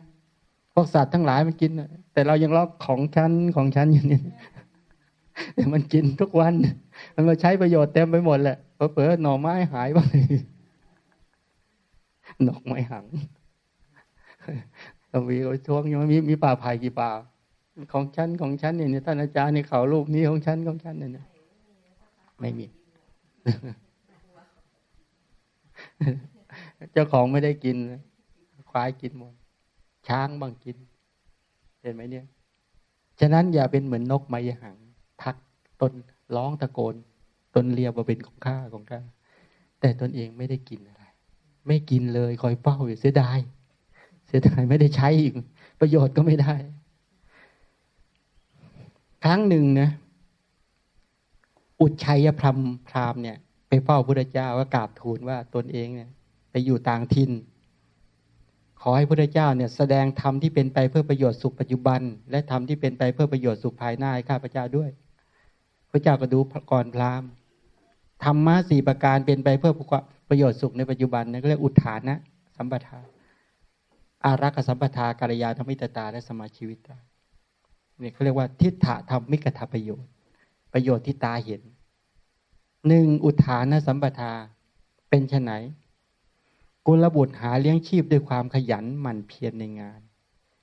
พวกสัตว์ทั้งหลายมันกินแต่เรายังรอกของชั้นของชั้นอยู่นี่แต่มันกินทุกวัน มันมาใช้ประโยชน์เต็มไปหมดแหละเผลอๆหน่อไม้หายบ้างนกไม้หัง เรามีเขาช่วงยังมีมีป่าไผ่กี่ป่า ของชั้นของชั้นเนี่ยท่านอาจารย์ในเขาลูกนี้ของชั้นของชั้นเนี่ยไม่มี เจ้าของไม่ได้กินควายกินหมดช้างบางกิน เห็นไหมเนี่ย ฉะนั้นอย่าเป็นเหมือนนกไม้หัง ทักตนร้องตะโกน ตนเรียกว่าเป็นของข้าของข้าแต่ตนเองไม่ได้กินอะไร ไม่กินเลยคอยเฝ้าอยู่เสียดาย เสียดายไม่ได้ใช้อีก ประโยชน์ก็ไม่ได้ ครั้งหนึ่งนะอุชัยพรมพรามเนี่ย ไปเฝ้าพระเจ้าก็กราบทูลว่าตนเองเนี่ย ไปอยู่ต่างถิ่นขอให้พระเจ้าเนี่ยแสดงธรรมที่เป็นไปเพื่อประโยชน์สุขปัจจุบัน และธรรมที่เป็นไปเพื่อประโยชน์สุขภายหน้าให้ข้าพเจ้าด้วย พระเจ้าก็ดูก่อนพรามธรรมะสี่ประการเป็นไปเพื่อประโยชน์สุขในปัจจุบันนั่นก็เรียกอุทานะ สัมปทา อารักษสัมปทาการยาธรรมิตตาและสมาชีวิตาเนี่ยเขาเรียกว่าทิฏฐธรรมมิกถประโยชน์ ประโยชน์ที่ตาเห็นหนึ่งอุทานสัมปทาเป็นไฉนกุลบุตรหาเลี้ยงชีพด้วยความขยันหมั่นเพียรในงาน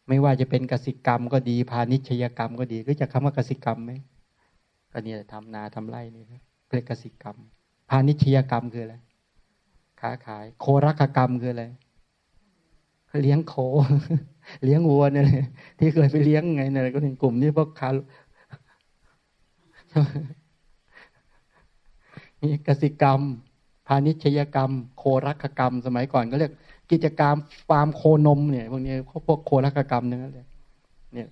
ไม่ว่าจะเป็นกสิกรรมก็ดีพาณิชยกรรมก็ดีก็จะคำว่ากสิกรรมไหมก็เนี่ยทำนาทำไร่นี่นะเรียกกสิกรรม พาณิชยกรรมคืออะไรค้าขาย โครักกรรมคืออะไร เลี้ยงโค เลี้ยงวัวเนี่ยที่เคยไปเลี้ยงไงเนี่ยก็เป็นกลุ่มนี้พวกค้ามีกสิกรรม พาณิชยกรรม โครักกรรม สมัยก่อนก็เรียกกิจกรรมฟาร์มโคนมเนี่ยพวกนี้พวกโครักกรรมนั่นแหละเนี่ย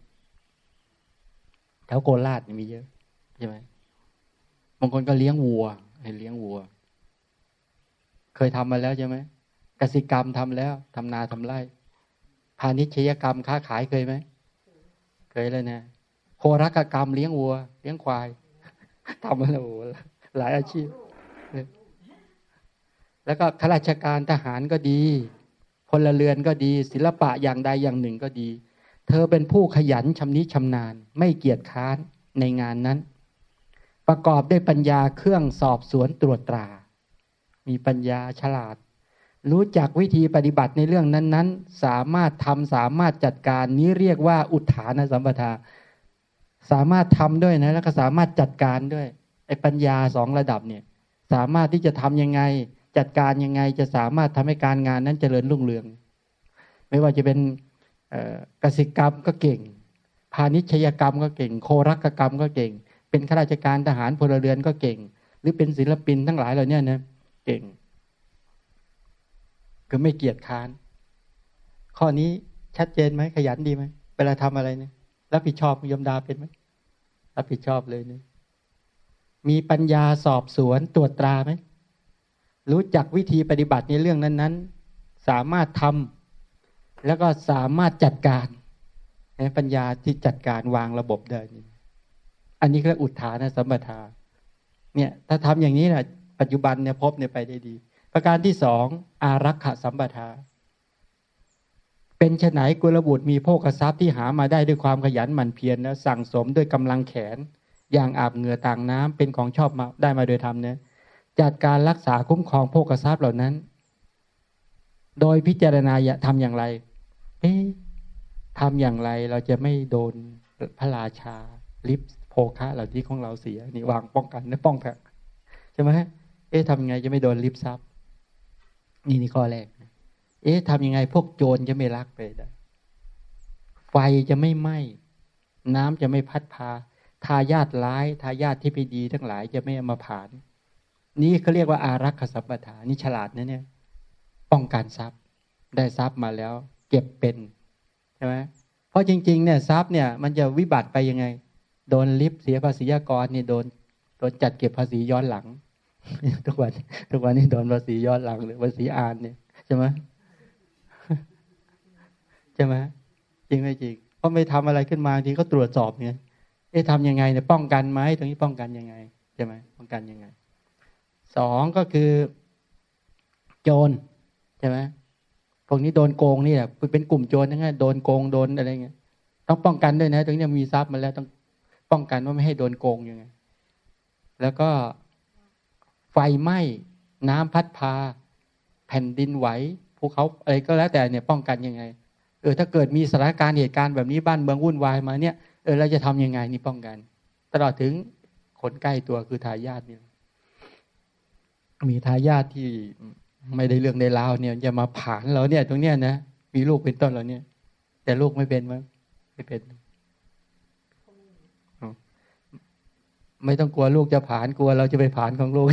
แถวโกราชมีเยอะใช่ไหมบางคนก็เลี้ยงวัวให้เลี้ยงวัว เคยทำมาแล้วใช่ไหม กสิกรรมทำแล้วทำนาทำไร่พาณิชยกรรมค้าขายเคยไหมเคยเลยนะโครักกรรมเลี้ยงวัว เลี้ยงควายทำมาแล้วหลายอาชีพ แล้วก็ข้าราชการทหารก็ดีพลเรือนก็ดี ศิลปะอย่างใดอย่างหนึ่งก็ดี เธอเป็นผู้ขยันชำนิชำนาญ ไม่เกียจค้านในงานนั้น ประกอบด้วยปัญญาเครื่องสอบสวนตรวจตรา มีปัญญาฉลาด รู้จักวิธีปฏิบัติในเรื่องนั้น ๆ สามารถทำสามารถจัดการนี้เรียกว่าอุทานสัมปทา สามารถทำด้วยนะแล้วก็สามารถจัดการด้วยไอ้ปัญญาสองระดับเนี่ยสามารถที่จะทํำยังไง จัดการยังไงจะสามารถทำให้การงานนั้นเจริญรุ่งเรือง ไม่ว่าจะเป็นกสิกรรมก็เก่ง พาณิชยกรรมก็เก่ง โครักกรรมก็เก่ง เป็นข้าราชการทหารพลเรือนก็เก่ง หรือเป็นศิลปินทั้งหลายเหล่านี้นะเก่ง คือไม่เกียจค้าน ข้อนี้ชัดเจนไหมขยันดีไหมเวลาทำอะไรเนี่ยรับผิดชอบยมดาเป็นไหมรับผิดชอบเลยเนี่ยมีปัญญาสอบสวนตรวจตราไหมรู้จักวิธีปฏิบัติในเรื่องนั้นๆ สามารถทำแล้วก็สามารถจัดการปัญญาที่จัดการวางระบบได้นี่อันนี้เรียกอุทานสัมปทาเนี่ย ถ้าทำอย่างนี้นะปัจจุบันเนี่ยพบเนี่ยไปได้ดี ประการที่สองอารักขสัมปทา เป็นฉไหนกุลบุตรมีโภคทรัพย์ที่หามาได้ด้วยความขยันหมั่นเพียรนะสั่งสมด้วยกำลังแขน อย่างอาบเหงื่อต่างน้ำเป็นของชอบมาได้มาโดยธรรมเนี่ยจัดการรักษาคุ้มครองโภคทรัพย์เหล่านั้น โดยพิจารณาทำอย่างไร เอ๊ะทำอย่างไรเราจะไม่โดนพระราชาลิฟโภคะเหล่าที่ของเราเสีย นี่วางป้องกันนะป้องแผลใช่ไหมเอ๊ะทำยังไงจะไม่โดนลิฟทรัพย์ นี่นี่ข้อแรก เอ๊ะทำยังไง พวกโจรจะไม่ลักไปได้ ไฟจะไม่ไหม้น้ำจะไม่พัดพา ทายาทร้าย ทายาทที่ไม่ดีทั้งหลายจะไม่มาผ่าน นี่เขาเรียกว่าอารักขสัมปทานี่ฉลาดนะเนี่ย ป้องกันทรัพย์ ได้ทรัพย์มาแล้ว เก็บเป็นใช่ไหมเพราะจริงๆเนี่ยทรัพย์เนี่ย มันจะวิบัติไปยังไง โดนลิฟเสียภาษียากรนี่โดนโดนจัดเก็บภาษีย้อนหลัง ทุกวัน ทุกวันนี้โดนภาษีย้อนหลังหรือภาษีอ่านเนี่ยใช่ไหมใช่ไหมจริงไหมจริงเพราะไม่ทำอะไรขึ้นมาทีก็ตรวจสอบเนี่ยเอ๊ะทำยังไงเนี่ยป้องกันไหมตรงนี้ป้องกันยังไงใช่ไหมป้องกันยังไงสองก็คือ โจรใช่ไหมพวกนี้โดนโกงนี่แหละเป็นกลุ่มโจรทั้งนั้นโดนโกงโดนอะไรเงี้ยต้องป้องกันด้วยนะ ตรงนี้มีทรัพย์มาแล้วต้องป้องกันว่าไม่ให้โดนโกงยังไง แล้วก็ ไฟไหม้น้ำพัดพา แผ่นดินไหวภูเขาอะไรก็แล้วแต่เนี่ยป้องกันยังไง เออถ้าเกิดมีสถานการณ์เหตุการณ์แบบนี้บ้านเมืองวุ่นวายมาเนี่ยเออเราจะทํำยังไงนี่ป้องกัน ตลอดถึงคนใกล้ตัวคือทายาทนี่มีทายาทที่ไม่ได้เรื่องในราวเนี่ยจะมาผ่านเราเนี่ย ตรงเนี้ยนะมีลูกเป็นต้นเราเนี่ย แต่ลูกไม่เป็นมั้งไม่เป็น ไม่ต้องกลัวลูกจะผ่านกลัว เราจะไปผ่านของลูก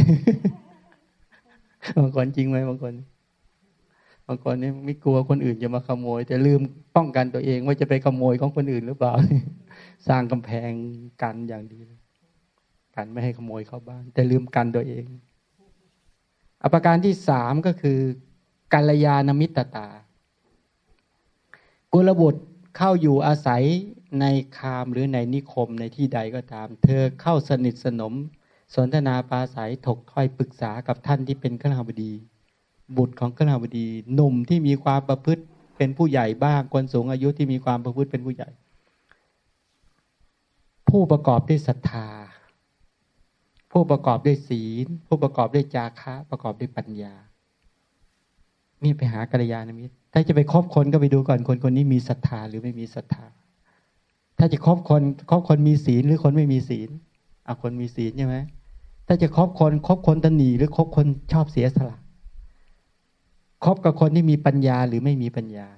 บางคนจริงไหมบางคนบางคนนี่ไม่กลัวคนอื่นจะมาขโมย แต่ลืมป้องกันตัวเองว่าจะไปขโมยของคนอื่นหรือเปล่า สร้างกำแพงกันอย่างดีกันไม่ให้ขโมยเข้าบ้าน แต่ลืมกันตัวเองอภิการที่สามก็คือกัลยาณมิตรตา กุลบุตรเข้าอยู่อาศัย ในคามหรือในนิคมในที่ใดก็ตาม เธอเข้าสนิทสนม สนทนาปาศัยถกถ้อยปรึกษากับท่านที่เป็นข้าบดี บุตรของข้าบดี หนุ่มที่มีความประพฤติเป็นผู้ใหญ่บ้างคนสูงอายุที่มีความประพฤติเป็นผู้ใหญ่ ผู้ประกอบด้วยศรัทธา ผู้ประกอบด้วยศีล ผู้ประกอบด้วยจาคะ ประกอบด้วยปัญญา นี่ไปหากัลยาณมิตรถ้าจะไปคบคนก็ไปดูก่อนคนคนนี้มีศรัทธาหรือไม่มีศรัทธา ถ้าจะคบคนคบคนมีศีลหรือคนไม่มีศีลเอาคนมีศีลใช่ไหมถ้าจะคบคนคบคนตนีหรือคบคนชอบเสียสละคบกับคนที่มีปัญญาหรือไม่มีปัญญา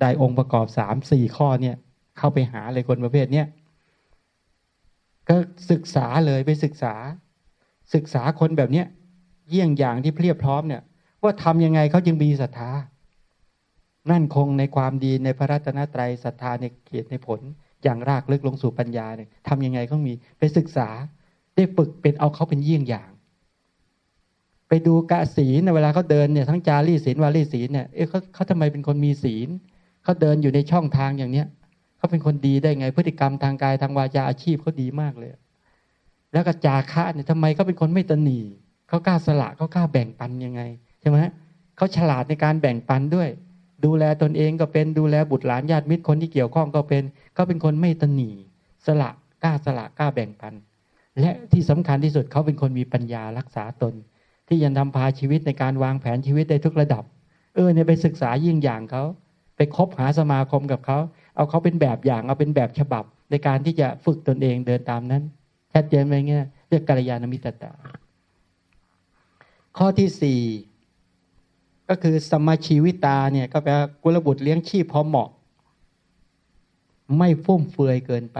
ได้องค์ประกอบสามสี่ข้อเนี่ย เข้าไปหาเลยคนประเภทเนี้ยก็ศึกษาเลยไปศึกษา ศึกษาคนแบบเนี้ยเยี่ยงอย่างที่เพียบพร้อมเนี่ย ว่าทำยังไงเขาจึงมีศรัทธา นั่นคงในความดีในพระรัตนตรัยศรัทธาในเกียรติในผล อย่างรากลึกลงสู่ปัญญาเนี่ยทำยังไงเขามีไปศึกษาได้ฝึกเป็นเอาเขาเป็นเยี่ยงอย่าง ไปดูกะศีลเวลาเขาเดินเนี่ยทั้งจารีศีลวารีศีลเนี่ยเอ๊ะเขาเขาทำไมเป็นคนมีศีลเขาเดินอยู่ในช่องทางอย่างเนี้ยเขาเป็นคนดีได้ไง พฤติกรรมทางกายทางวาจาอาชีพเขาดีมากเลย แล้วก็จาคะเนี่ยทำไมเขาเป็นคนไม่ตนีเขากล้าสละเขากล้าแบ่งปันยังไงใช่ไหมเขาฉลาดในการแบ่งปันด้วย ดูแลตนเองก็เป็นดูแลบุตรหลานญาติมิตรคนที่เกี่ยวข้องก็เป็นเขาเป็นคนไม่ตนีสละกล้าสละกล้าแบ่งปัน และที่สำคัญที่สุดเขาเป็นคนมีปัญญารักษาตน ที่ยังทำพาชีวิตในการวางแผนชีวิตได้ทุกระดับ เออเนี่ยไปศึกษายิ่งอย่างเขาไปคบหาสมาคมกับเขาเอาเขาเป็นแบบอย่างเอาเป็นแบบฉบับ ในการที่จะฝึกตนเองเดินตามนั้นชัดเจนไหมเงี้ยเรียกกัลยาณมิตรตาข้อที่สี่ ก็คือสมาชีวิตาเนี่ยก็แปลว่ากุลบุตรเลี้ยงชีพพอเหมาะ ไม่ฟุ่มเฟือยเกินไป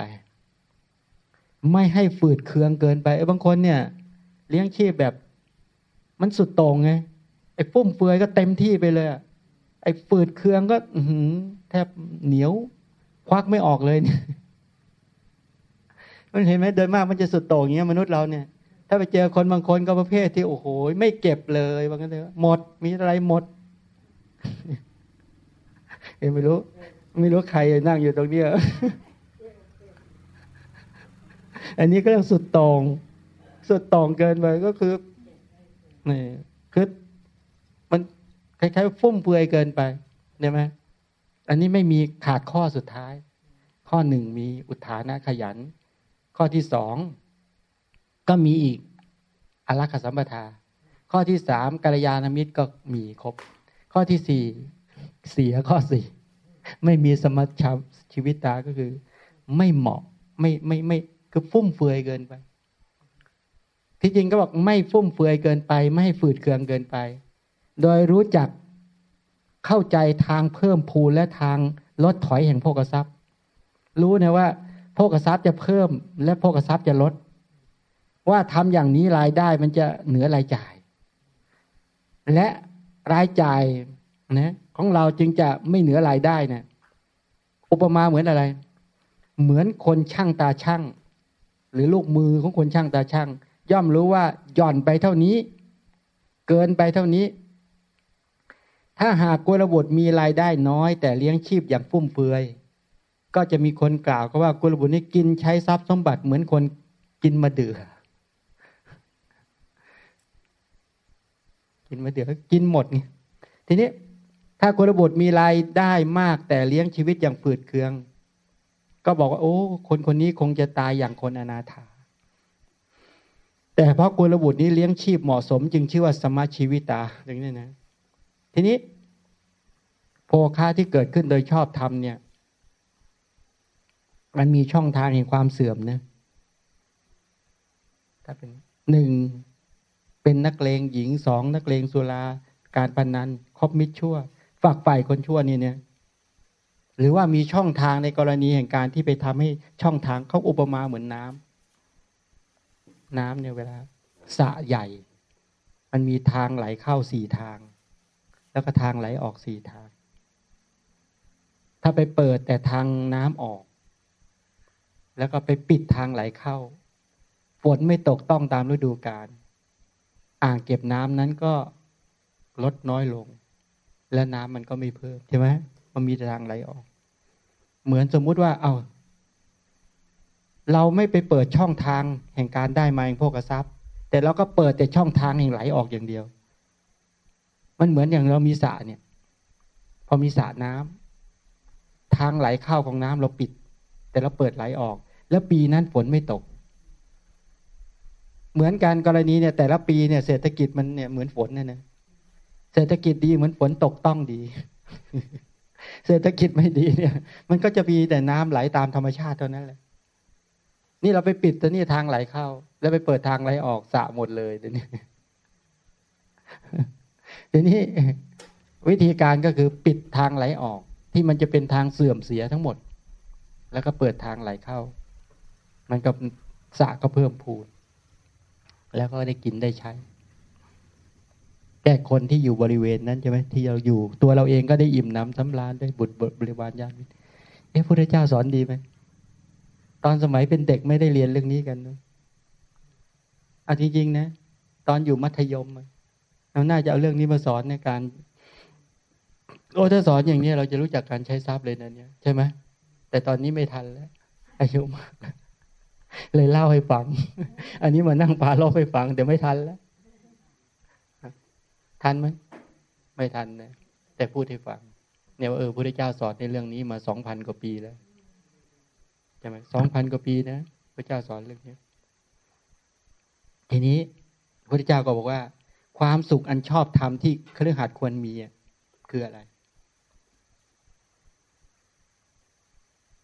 ไม่ให้ฝืดเคืองเกินไปไอ้บางคนเนี่ย เลี้ยงชีพแบบ มันสุดโต่งไงไอ้ฟุ่มเฟือยก็เต็มที่ไปเลยไอ้ฝืดเคืองก็อืแทบเหนียว ควักไม่ออกเลยเนี่ยมันเห็นไหมโดยมากมันจะสุดโต่งอย่างเงี้ยมนุษย์เราเนี่ย ถ้าไปเจอคนบางคนก็ประเภทที่โอ้โหไม่เก็บเลยบางคนเลยหมดมีอะไรหมดเอ็ไม่รู้ ไม่รู้ใครนั่งอยู่ตรงนี้อันนี้ก็เรียกสุดตรง สุดตรงเกินไปก็คือนี่คือมันคล้ายๆฟุ่มเฟือยเกินไปใช่ไหมอันนี้ไม่มีขาดข้อสุดท้าย ข้อหนึ่งมีอุทานะขยัน ข้อที่สอง ก็มีอีกอรักขสัมปทา ข้อที่สามกัลยาณมิตรก็มีครบ ข้อที่สี่เสียข้อสี่ไม่มีสมชาชีวิตตาก็คือ ไม่เหมาะไม่ไม่ไม่คือฟุ่มเฟือยเกินไป ที่จริงก็บอกไม่ฟุ่มเฟือยเกินไป ไม่ให้ฝืดเคืองเกินไป โดยรู้จักเข้าใจทางเพิ่มพูนและทางลดถอยแห่งโภกทรัพย์ รู้นะว่าโภกทรัพย์จะเพิ่มและโภกทรัพย์จะลด ว่าทำอย่างนี้รายได้มันจะเหนือรายจ่าย และรายจ่ายนะของเราจึงจะไม่เหนือรายได้นะอุปมาเหมือนอะไร เหมือนคนช่างตาช่าง หรือลูกมือของคนช่างตาช่าง ย่อมรู้ว่าหย่อนไปเท่านี้ เกินไปเท่านี้ ถ้าหากกุลบุตรมีรายได้น้อย แต่เลี้ยงชีพอย่างฟุ่มเฟือยก็จะมีคนกล่าวก็ว่ากุลบุตรนี้กินใช้ทรัพย์สมบัติเหมือนคนกินมาเดือ กินมาเดี๋ยวกินหมดไงทีนี้ถ้าคนบุตรมีรายได้มากแต่เลี้ยงชีวิตอย่างฝืดเคือง ก็บอกว่า โอ้ คนคนนี้คงจะตายอย่างคนอนาถา แต่เพราะกุลบุตรนี้เลี้ยงชีพเหมาะสม จึงชื่อว่าสมาชีวิตาอย่างนี้นะ ทีนี้ โภคาที่เกิดขึ้นโดยชอบธรรมเนี่ย มันมีช่องทางแห่งความเสื่อมนะถ้าเป็นหนึ่ง เป็นนักเลงหญิงสองนักเลงสุราการพนนันคบมิตรชั่วฝักฝ่ายคนชั่วนี่เนี่ยหรือว่ามีช่องทางในกรณีแห่งการที่ไปทำให้ช่องทางเขาอุปมาเหมือนน้ำน้ำเนี่ยเวลาสะใหญ่ มันมีทางไหลเข้าสี่ทาง แล้วก็ทางไหลออกสี่ทาง ถ้าไปเปิดแต่ทางน้ำออก แล้วก็ไปปิดทางไหลเข้า ฝนไม่ตกต้องตามฤดูกาล อ่างเก็บน้ำนั้นก็ลดน้อยลง และน้ำมันก็ไม่เพิ่มใช่ไหมมันมีทางไหลออก เหมือนสมมุติว่า เอาเราไม่ไปเปิดช่องทางแห่งการได้มาแห่งพวกทรัพย์ แต่เราก็เปิดแต่ช่องทางแห่งไหลออกอย่างเดียว มันเหมือนอย่างเรามีสระเนี่ย พอมีสระน้ำทางไหลเข้าของน้ำเราปิด แต่เราเปิดไหลออก แล้วปีนั้นฝนไม่ตก เหมือนการกรณีเนี่ยแต่ละปีเนี่ยเศรษฐกิจมันเนี่ยเหมือนฝนเนี่ยนะเศรษฐกิจดีเหมือนฝนตกต้องดี เศรษฐกิจไม่ดีเนี่ย มันก็จะมีแต่น้ำไหลตามธรรมชาติเท่านั้นแหละ นี่เราไปปิดตัวนี้ทางไหลเข้า แล้วไปเปิดทางไหลออกสะหมดเลยเดี๋ยวนี้ทีนี้วิธีการก็คือปิดทางไหลออก ที่มันจะเป็นทางเสื่อมเสียทั้งหมด แล้วก็เปิดทางไหลเข้า มันก็สะก็เพิ่มพูน แล้วก็ได้กินได้ใช้แก่คนที่อยู่บริเวณนั้นใช่ไหมที่เราอยู่ ตัวเราเองก็ได้อิ่มน้ำสำราญได้บุตรบริวารญาติเอ๊ะพระเจ้าสอนดีไหมตอนสมัยเป็นเด็กไม่ได้เรียนเรื่องนี้กันนะเอาจริงๆนะ ตอนอยู่มัธยมเราน่าจะเอาเรื่องนี้มาสอนในการโอ้ถ้าสอนอย่างนี้เราจะรู้จักการใช้ทรัพย์เลยนะเนี่ยใช่ไหมแต่ตอนนี้ไม่ทันแล้วอายุมาก เลยเล่าให้ฟัง อันนี้มานั่งปาลบให้ฟังแต่ไม่ทันแล้วทันไหมไม่ทันนะแต่พูดให้ฟัง เนี่ยว่าเออพระเจ้าสอนในเรื่องนี้มาสองพันกว่าปีแล้วใช่ไหมสองพันกว่าปีนะพระเจ้าสอนเรื่องนี้ทีนี้พระเจ้าก็บอกว่า ความสุขอันชอบธรรมที่เครือขัดควรมีคืออะไร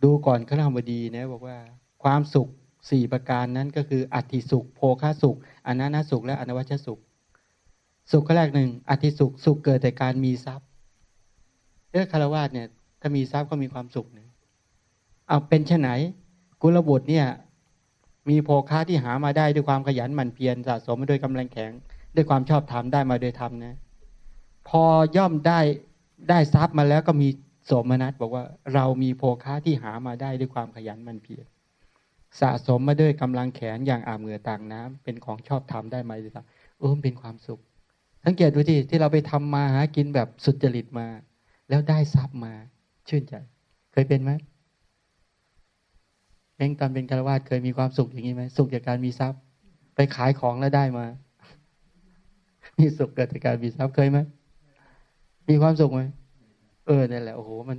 ดูก่อนข้าบดีนะ บอกว่า ความสุข สี่ประการนั้นก็คืออัติสุข โภคาสุขอนันตสุข และอนวัชสุข สุขข้อแรกหนึ่งอธิสุขสุขเกิดแต่การมีทรัพย์เออคารวะเนี่ย ถ้ามีทรัพย์ก็มีความสุขเนี่ยเอาเป็นเช่นไหน กุลบุตรเนี่ย มีโภคะที่หามาได้ด้วยความขยันหมั่นเพียรสะสมมาด้วยกำลังแข็ง ด้วยความชอบธรรมได้มาโดยธรรมนะพอย่อมได้ได้ทรัพย์มาแล้วก็มีโสมนัสบอกว่าเรามีโภคะที่หามาได้ด้วยความขยันหมั่นเพียร สะสมมาด้วยกำลังแขนอย่างอาบเหงื่อต่างน้ำเป็นของชอบธรรมได้มาโดยธรรมเออเป็นความสุข สังเกตดูที่ที่เราไปทำมาหากินแบบสุจริตมา แล้วได้ทรัพย์มา ชื่นใจ เคยเป็นไหมเองตอนเป็นคารวาสเคยมีความสุขอย่างนี้ไหมสุขจากการมีทรัพย์ ไปขายของแล้วได้มามีสุขเกิดจากการมีทรัพย์เคยไหมมีความสุขไหมเออนั่นแหละโอ้โหมัน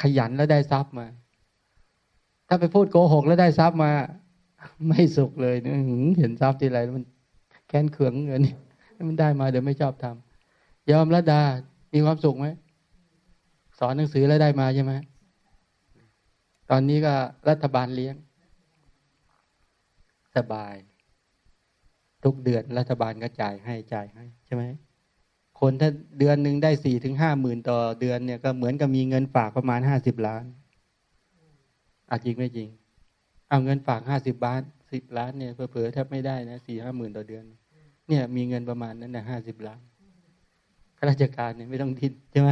ขยันแล้วได้ทรัพย์มา ถ้าไปพูดโกหกแล้วได้ทรัพย์มา ไม่สุขเลยเนี่ยเห็นทรัพย์ทีไรมันแค้นเคืองเงินมันได้มาเดี๋ยวไม่ชอบทำยอมละดา มีความสุขไหมสอนหนังสือแล้วได้มาใช่ไหมตอนนี้ก็รัฐบาลเลี้ยง สบาย ทุกเดือนรัฐบาลก็จ่ายให้จ่ายให้ใช่ไหมคนถ้าเดือนหนึ่งได้สี่ถึงห้าหมื่นต่อเดือนเนี่ยก็เหมือนกับมีเงินฝากประมาณห้าสิบล้าน อาจริงไม่จริง เอาเงินฝากห้าสิบล้านสิบล้านเนี่ยเผลอๆแทบไม่ได้นะสี่ห้าหมื่นต่อเดือน เนี่ย มีเงินประมาณนั้นนะห้าสิบล้านข้าราชการเนี่ยไม่ต้องทิ้นใช่ไหม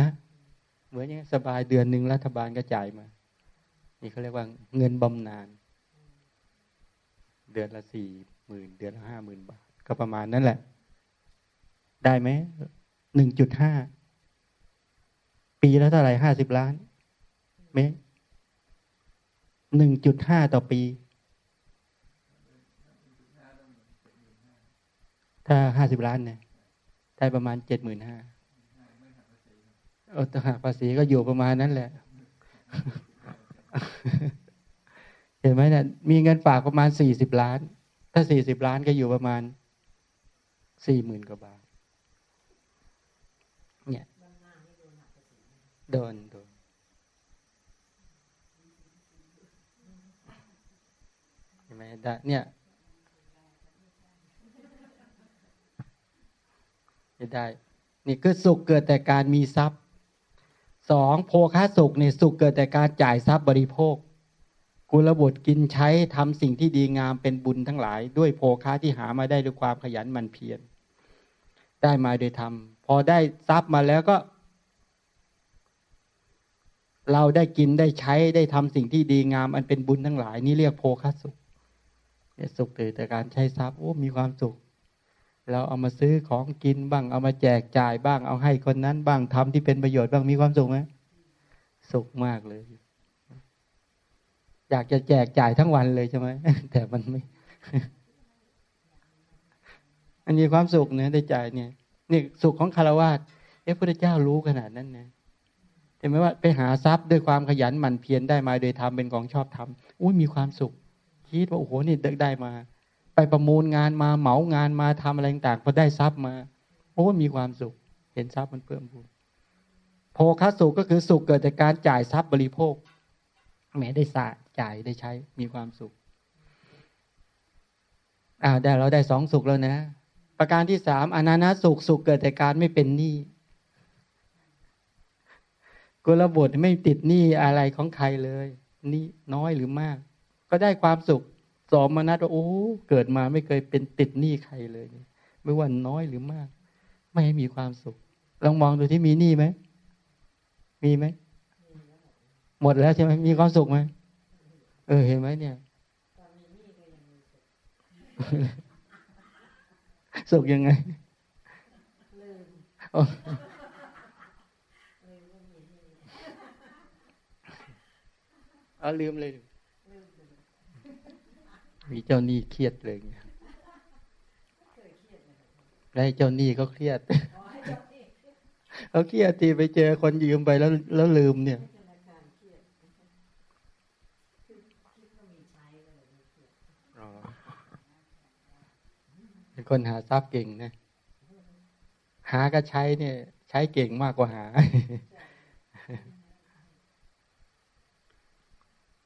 เหมือนเนี้ยสบายเดือนหนึ่งรัฐบาลก็จ่ายมา นี่เขาเรียกว่าเงินบำนาญเดือนละสี่หมื่นเดือนละห้าหมื่นบาท ก็ประมาณนั้นแหละ ได้ไหมหนึ่งจุดห้าปีแล้วเท่าไหร่ห้าสิบล้าน เม หนึ่งจุดห้าต่อปี ถ้าห้าสิบล้านเนี่ยได้ประมาณเจ็ดหมื่นห้าเออหักภาษีก็อยู่ประมาณนั้นแหละ เห็นไหมเนี่ยมีเงินฝากประมาณสี่สิบล้าน ถ้าสี่สิบล้านก็อยู่ประมาณสี่หมื่นกว่าบาท เนี่ย โดนโดนเห็น ไหมได้เนี่ยไม่ได้ นี่คือสุขเกิดแต่การมีทรัพย์สองโภคาสุขเนี่ยสุขเกิดแต่การจ่ายทรัพย์บริโภคกุลบุตรกินใช้ทำสิ่งที่ดีงามเป็นบุญทั้งหลาย ด้วยโภคาที่หามาได้ด้วยความขยันหมั่นเพียรได้มาโดยธรรมพอได้ทรัพย์มาแล้วก็ เราได้กินได้ใช้ได้ทำสิ่งที่ดีงาม อันเป็นบุญทั้งหลาย นี่เรียกโภคสุข สุขเกิดแต่การใช้ทรัพย์โอ้มีความสุข เราเอามาซื้อของกินบ้าง เอามาแจกจ่ายบ้าง เอาให้คนนั้นบ้างทำที่เป็นประโยชน์บ้างมีความสุขไหมสุขมากเลย อยากจะแจกจ่ายทั้งวันเลยใช่ไหมแต่มันไม่ อันนี้ความสุขเนี่ยได้จ่ายเนี่ยนี่สุขของคารวะเอ๊ะพระเจ้ารู้ขนาดนั้นนะเห็นไหมว่าไปหาทรัพย์ด้วยความขยันหมั่นเพียรได้มาโดยทำเป็นของชอบทำอุ้ยมีความสุข คิดว่าโอ้โหนี่ได้มา ไปประมูลงานมาเหมางานมาทำอะไรต่างพอได้ทรัพย์มาโอ้มีความสุข เห็นทรัพย์มันเพิ่มพูนโภคสุขก็คือสุขเกิดจากการจ่ายทรัพย์บริโภคแม้ได้สะจ่ายได้ใช้มีความสุขอ่าได้เราได้สองสุขแล้วนะ ประการที่สามอนานาสุขสุขเกิดแต่การไม่เป็นหนี้กุลบุตรไม่ติดหนี้อะไรของใครเลยนี่น้อยหรือมาก ก็ได้ความสุขสมนัตว่าโอ้เกิดมาไม่เคยเป็นติดหนี้ใครเลย ไม่ว่าน้อยหรือมาก ไม่ให้มีความสุขลองมองดูที่มีหนี้ไหมมีไหมหมดแล้วใช่ไหมมีความสุขไหมเออเห็นไหมเนี่ยสุขยังไงเอาลืมเลย มีเจ้าหนี้เครียดเลยแล้วเจ้าหนี้เขาเครียดเขาเครียดทีไปเจอคนยืมไปแล้วแล้วลืมเนี่ยเป็นคนหาทรัพย์เก่งนะ หาก็ใช้เนี่ย ใช้เก่งมากกว่าหา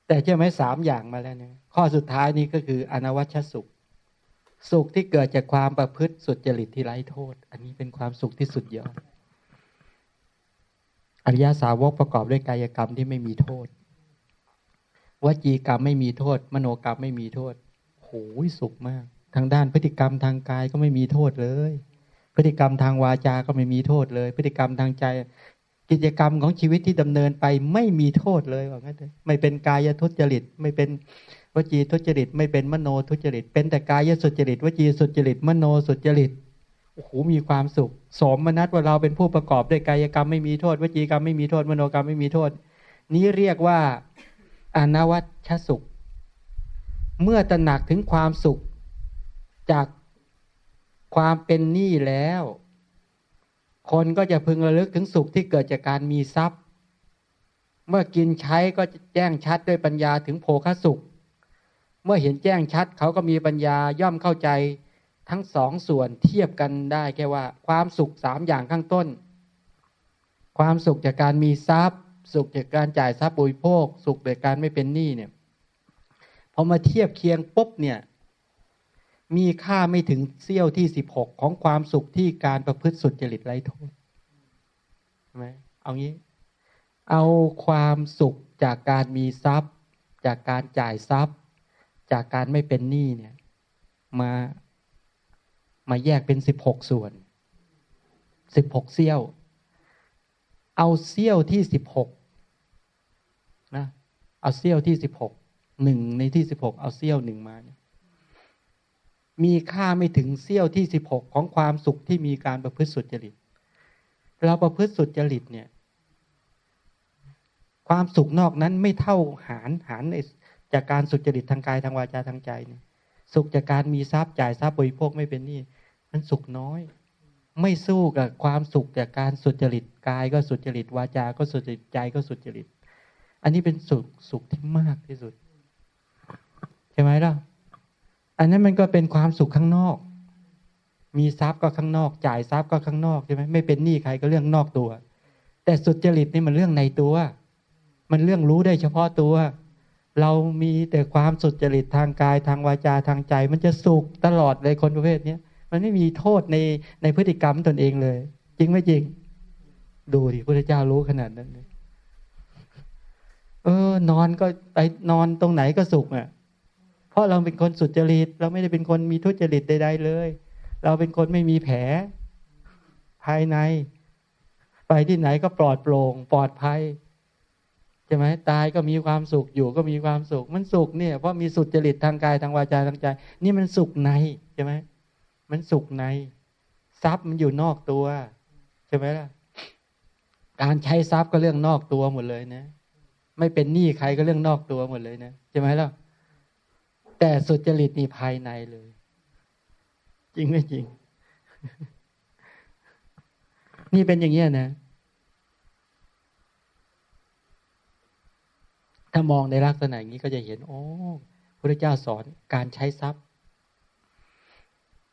แต่เชื่อไหมสามอย่างมาแล้วเนี่ย ข้อสุดท้ายนี้ก็คืออนวัชสุข สุขที่เกิดจากความประพฤติสุจริตที่ไร้โทษ อันนี้เป็นความสุขที่สุดยอดอริยาสาวกประกอบด้วยกายกรรมที่ไม่มีโทษวจีกรรมไม่มีโทษ มโนกรรมไม่มีโทษโหยสุขมาก ทางด้านพฤติกรรมทางกายก็ไม่มีโทษเลย พฤติกรรมทางวาจาก็ไม่มีโทษเลย พฤติกรรมทางใจ กิจกรรมของชีวิตที่ดำเนินไปไม่มีโทษเลยว่างั้นเลยไม่เป็นกายทุจริต ไม่เป็น วจีทุจริตไม่เป็นมโนทุจริต เป็นแต่กายสุจริตวจีสุจริต มโนสุจริตโอ้โหมีความสุข สมมนัตว่าเราเป็นผู้ประกอบด้วยกายกรรมไม่มีโทษ วจีกรรมไม่มีโทษ มโนกรรมไม่มีโทษ นี้เรียกว่าอนวัตชสุข เมื่อตระหนักถึงความสุข จากความเป็นหนี้แล้ว คนก็จะพึงระลึกถึงสุขที่เกิดจากการมีทรัพย์ เมื่อกินใช้ก็แจ้งชัดด้วยปัญญาถึงโภคสุข เมื่อเห็นแจ้งชัดเขาก็มีปัญญาย่อมเข้าใจทั้งสองส่วนเทียบกันได้แค่ว่า ความสุขสามอย่างข้างต้น ความสุขจากการมีทรัพย์ สุขจากการจ่ายทรัพย์บริโภค สุขจากการไม่เป็นหนี้เนี่ยพอมาเทียบเคียงปุ๊บเนี่ยมีค่าไม่ถึงเสี้ยวที่สิบหกของความสุขที่การประพฤติสุดจริตไร้โทษใช่ไหมเอางี้ เอาความสุขจากการมีทรัพย์ จากการจ่ายทรัพย์ จากการไม่เป็นหนี้เนี่ย มามาแยกเป็นสิบหกส่วนสิบหกเสี้ยว เอาเสี้ยวที่สิบหกนะเอาเสี้ยวที่สิบหกหนึ่งในที่สิบหกเอาเสี้ยวหนึ่งมาเนี่ยมีค่าไม่ถึงเสี้ยวที่สิบหกของความสุขที่มีการประพฤติสุจริต เราประพฤติสุจริตเนี่ย ความสุขนอกนั้นไม่เท่าหารหารใน จากการสุจริตทางกายทางวาจาทางใจเนี่ยสุขจากการมีทรัพย์จ่ายทรัพย์บริโภคไม่เป็นนี่มันสุขน้อย ไม่สู้กับความสุขจากการสุจริตกายก็สุจริตวาจา ก็สุจริตใจก็สุจริต อันนี้เป็นสุขสุขที่มากที่สุดใช่ไหมล่ะอันนั้นมันก็เป็นความสุขข้างนอก มีทรัพย์ก็ข้างนอก จ่ายทรัพย์ก็ข้างนอกใช่ไหมไม่เป็นหนี้ใครก็เรื่องนอกตัว แต่สุจริตนี่มันเรื่องในตัว มันเรื่องรู้ได้เฉพาะตัว เรามีแต่ความสุจริตทางกายทางวาจาทางใจ มันจะสุขตลอดเลยคนประเภทนี้มันไม่มีโทษในในพฤติกรรมตนเองเลย จริงไม่จริง ดูดิพระเจ้ารู้ขนาดนั้นเลยเออ นอนก็ไปนอนตรงไหนก็สุขอะ เพราะเราเป็นคนสุจริต เราไม่ได้เป็นคนมีทุจริตใดๆเลย เราเป็นคนไม่มีแผล ภายใน ไปที่ไหนก็ปลอดโปร่งปลอดภัย ใช่ไหมตายก็มีความสุขอยู่ก็มีความสุข มันสุขเนี่ยเพราะมีสุจริตทางกายทางวาจาทางใจ นี่มันสุขในใช่ไหมมันสุขใน ทรัพย์มันอยู่นอกตัวใช่ไหมล่ะการใช้ทรัพย์ก็เรื่องนอกตัวหมดเลยนะ ไม่เป็นหนี้ใครก็เรื่องนอกตัวหมดเลยนะใช่ไหมล่ะแต่สุจริตนี่ภายในเลย จริงไม่จริง นี่เป็นอย่างนี้นะ ถ้ามองในลักษณะอย่างนี้ก็จะเห็น โอ้พระเจ้าสอนการใช้ทรัพย์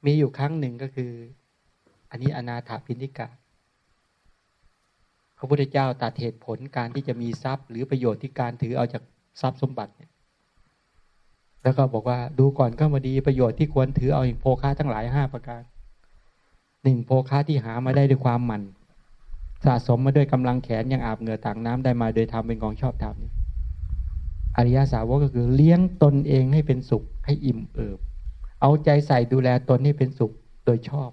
มีอยู่ครั้งหนึ่งก็คือ อันนี้อนาถาพินิกาพระพุทธเจ้าตัดเหตุผลการที่จะมีทรัพย์ หรือประโยชน์ที่การถือเอาจากทรัพย์สมบัติเนี่ยแล้วก็บอกว่าดูก่อนก็มาดีประโยชน์ที่ควรถือเอาอย่างโภคาทั้งหลายห้าประการหนึ่งโภคาที่หามาได้ด้วยความหมั่น สะสมมาด้วยกำลังแขนยังอาบเหงื่อต่างน้ำได้มาโดยทำเป็นของชอบธรรม อริยสาวกก็คือเลี้ยงตนเองให้เป็นสุขให้อิ่มเอิบ เอาใจใส่ดูแลตนให้เป็นสุขโดยชอบ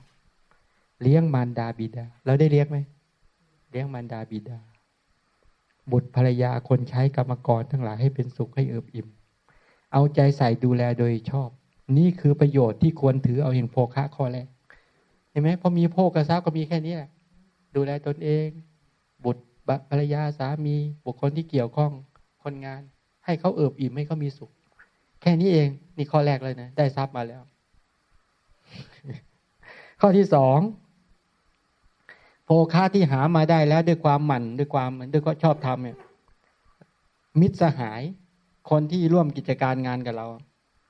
เลี้ยงมารดาบิดา เราได้เลี้ยงไหมเลี้ยงมารดาบิดา บุตรภรรยาคนใช้กรรมกรทั้งหลายให้เป็นสุขให้เอิบอิ่ม เอาใจใส่ดูแลโดยชอบ นี่คือประโยชน์ที่ควรถือเอาอย่างโภคะข้อแรกเห็นไหมพอมีโภคทรัพย์ก็มีแค่นี้ดูแลตนเอง บุตรภรรยาสามีบุคคลที่เกี่ยวข้องคนงาน ให้เขาเอิบอิ่มให้เขามีสุข แค่นี้เอง นี่ข้อแรกเลยนะ ได้ทรัพย์มาแล้ว ข้อที่สองโภคะที่หามาได้แล้วด้วยความหมั่นด้วยความด้วยก็ชอบทำเนี่ยมิตรสหาย คนที่ร่วมกิจการงานกับเรา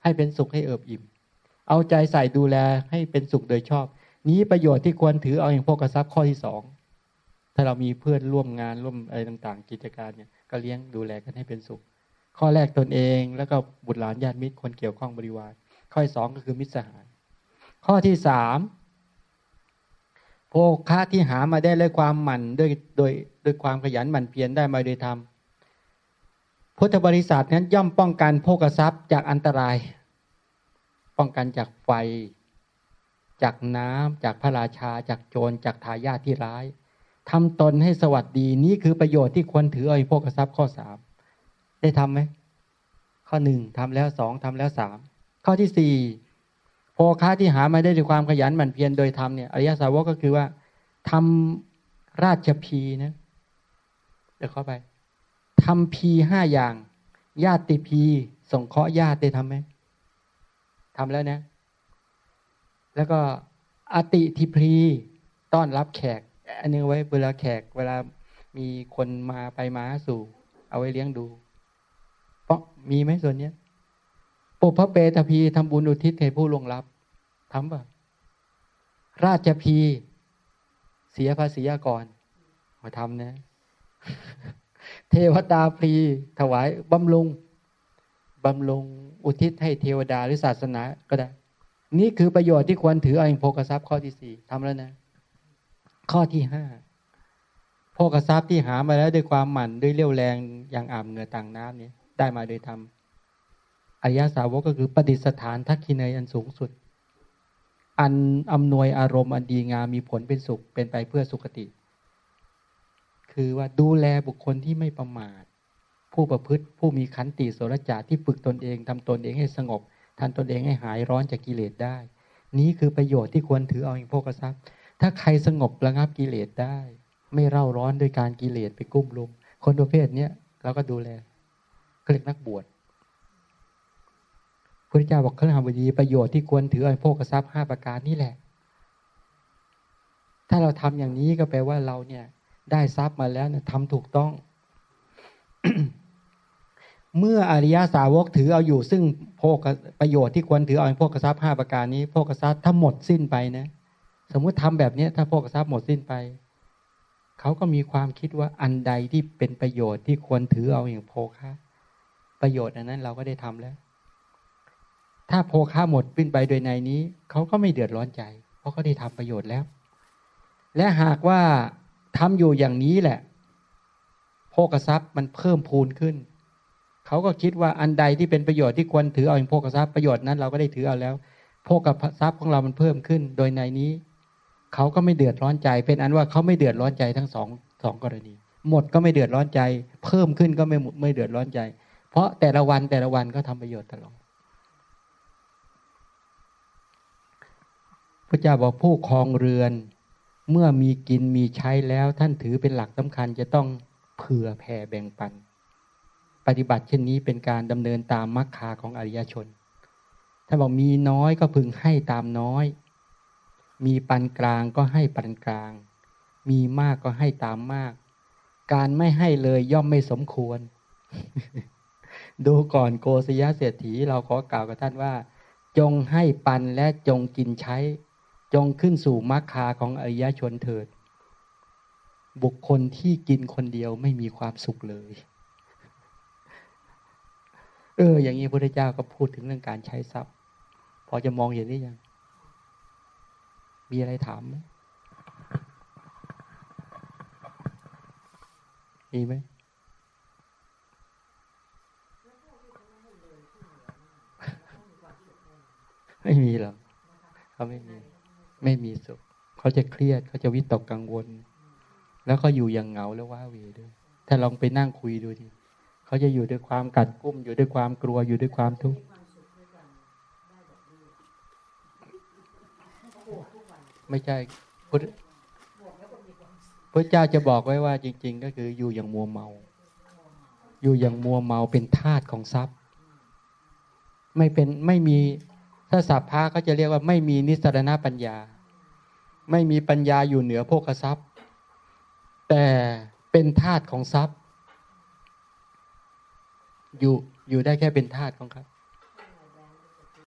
ให้เป็นสุขให้เอิบอิ่ม เอาใจใส่ดูแลให้เป็นสุขโดยชอบ นี้ประโยชน์ที่ควรถือเอาอย่างพวกกระซับข้อที่สองถ้าเรามีเพื่อนร่วมงานร่วมอะไรต่าง ๆ กิจการเนี่ยก็เลี้ยงดูแลกันให้เป็นสุข ข้อแรกตนเอง แล้วก็บุตรหลานญาติมิตรคนเกี่ยวข้องบริวาร ข้อสองก็คือมิตรสหายข้อที่สามโภคะที่หามาได้ด้วยความหมั่นด้วยโดยด้วยความขยันหมั่นเพียรได้มาโดยธรรมพุทธบริษัทนั้นย่อมป้องกันโภกทรัพย์จากอันตราย ป้องกันจากไฟ จากน้ำจากพระราชา จากโจรจากทายาทที่ร้ายทำตนให้สวัสดีนี่คือประโยชน์ที่ควรถือเอาโภกทรัพย์ข้อสาม ได้ทำไหมข้อหนึ่งทำแล้วสองทำแล้วสามข้อที่สี่โภคะที่หามาได้ด้วยความขยันหมั่นเพียรโดยธรรมเนี่ยอริยสาวกก็คือว่าทำราชพีนะเดี๋ยวเข้าไปทำพีห้าอย่าง ญาติพีส่งเคราะห์ญาติได้ทำไหมทำแล้วนะ แล้วก็อติทิพีต้อนรับแขก อันนึงไว้เวลาแขกเวลามีคนมาไปมาสู่ เอาไว้เลี้ยงดู พราะมีไหมส่วนเนี้ยปุพเปตพีทำบุญอุทิศให้ผู้ลงรับทำป่ะราชพี เสียภาษีก่อนมาทำนะ เทวดาพีถวายบำรุงบำรุงอุทิศให้เทวดาหรือศาสนาก็ได้ นี่คือประโยชน์ที่ควรถือเอาเองโภกทรัพย์ข้อที่สี่ทำแล้วนะ ข้อที่ห้าโภกทรัพย์ที่หามาแล้วด้วยความหมั่นด้วยเรี่ยวแรงอย่างอ่ำเหงื่อต่างน้ำเนี้ ได้มาโดยธรรมอริยสาวกก็คือประดิษฐานทักขินยอันสูงสุด อันอำนวยอารมณ์อันดีงามมีผลเป็นสุขเป็นไปเพื่อสุขติ คือว่าดูแลบุคคลที่ไม่ประมาท ผู้ประพฤติผู้มีขันติโสรจาที่ฝึกตนเองทำตนเองให้สงบทันตนเองให้หายร้อนจากกิเลสได้ นี้คือประโยชน์ที่ควรถือเอาอย่างพวกทรัพย์ถ้าใครสงบระงับกิเลสได้ ไม่เร่าร้อนด้วยการกิเลสไปกุ้มลุมคนประเภทเนี้ยเราก็ดูแล เรียกนักบวชพระเจ้าบอกขณบดีประโยชน์ที่ควรถือเอาพวกทรัพย์ห้าประการนี่แหละ ถ้าเราทำอย่างนี้ก็แปลว่าเราเนี่ย ได้ทรัพย์มาแล้วเนี่ยทำถูกต้อง เมื่ออริยาสาวกถือเอาอยู่ ซึ่งโภคประโยชน์ที่ควรถือเอาในโภคทรัพย์ห้าประการนี้โภคทรัพย์ถ้าหมดสิ้นไปนะสมมุติทำแบบนี้ถ้าโภคทรัพย์หมดสิ้นไปเขาก็มีความคิดว่าอันใดที่เป็นประโยชน์ที่ควรถือเอาอย่างโภคะ ประโยชน์อันนั้นเราก็ได้ทำแล้ว ถ้าโภคะหมดสิ้นไปโดยในนี้เขาก็ไม่เดือดร้อนใจ เพราะเขาได้ทำประโยชน์แล้ว และหากว่าทำอยู่อย่างนี้แหละ โภกทรัพย์มันเพิ่มพูนขึ้น เขาก็คิดว่าอันใดที่เป็นประโยชน์ที่ควรถือเอาอย่างโภกทรัพย์ประโยชน์นั้นเราก็ได้ถือเอาแล้วโภกทรัพย์ของเรามันเพิ่มขึ้น โดยในนี้เขาก็ไม่เดือดร้อนใจ เป็นอันว่าเขาไม่เดือดร้อนใจทั้งสองสองกรณี หมดก็ไม่เดือดร้อนใจ เพิ่มขึ้นก็ไม่ไม่เดือดร้อนใจ เพราะแต่ละวันแต่ละวันก็ทำประโยชน์ตลอดพระเจ้าบอกผู้ครองเรือน เมื่อมีกินมีใช้แล้วท่านถือเป็นหลักสำคัญจะต้องเผื่อแผ่แบ่งปัน ปฏิบัติเช่นนี้เป็นการดำเนินตามมรรคาของอริยชนท่านบอกมีน้อยก็พึงให้ตามน้อย มีปันกลางก็ให้ปันกลาง มีมากก็ให้ตามมาก การไม่ให้เลยย่อมไม่สมควร ดูก่อนโกศยะเศรษฐีเราขอกล่าวกับท่านว่า จงให้ปันและจงกินใช้ จงขึ้นสู่มรรคาของอริยชนเถิด บุคคลที่กินคนเดียวไม่มีความสุขเลย เออ อย่างนี้พระพุทธเจ้าก็พูดถึงเรื่องการใช้ทรัพย์ พอจะมองเห็นหรือยัง มีอะไรถามไหมมีไหม ไม่มีหรอกเขาไม่มี ไม่มีสุข เขาจะเครียดเขาจะวิตกกังวล แล้วก็อยู่อย่างเหงาแล้วว้าเวด้วย ถ้าลองไปนั่งคุยดูดิเขาจะอยู่ด้วยความกัดกุ้ม อยู่ด้วยความกลัวอยู่ด้วยความทุกข์ไม่ใช่พุทธพระเจ้าจะบอกไว้ว่าจริง ๆ ก็คืออยู่อย่างมัวเมา อยู่อย่างมัวเมาเป็นทาสของทรัพย์ ไม่เป็นไม่มี ถ้าสัพพะก็จะเรียกว่าไม่มีนิสรณปัญญา ไม่มีปัญญาอยู่เหนือโภคทรัพย์ แต่เป็นธาตุของทรัพย์ อยู่อยู่ได้แค่เป็นธาตุของครับ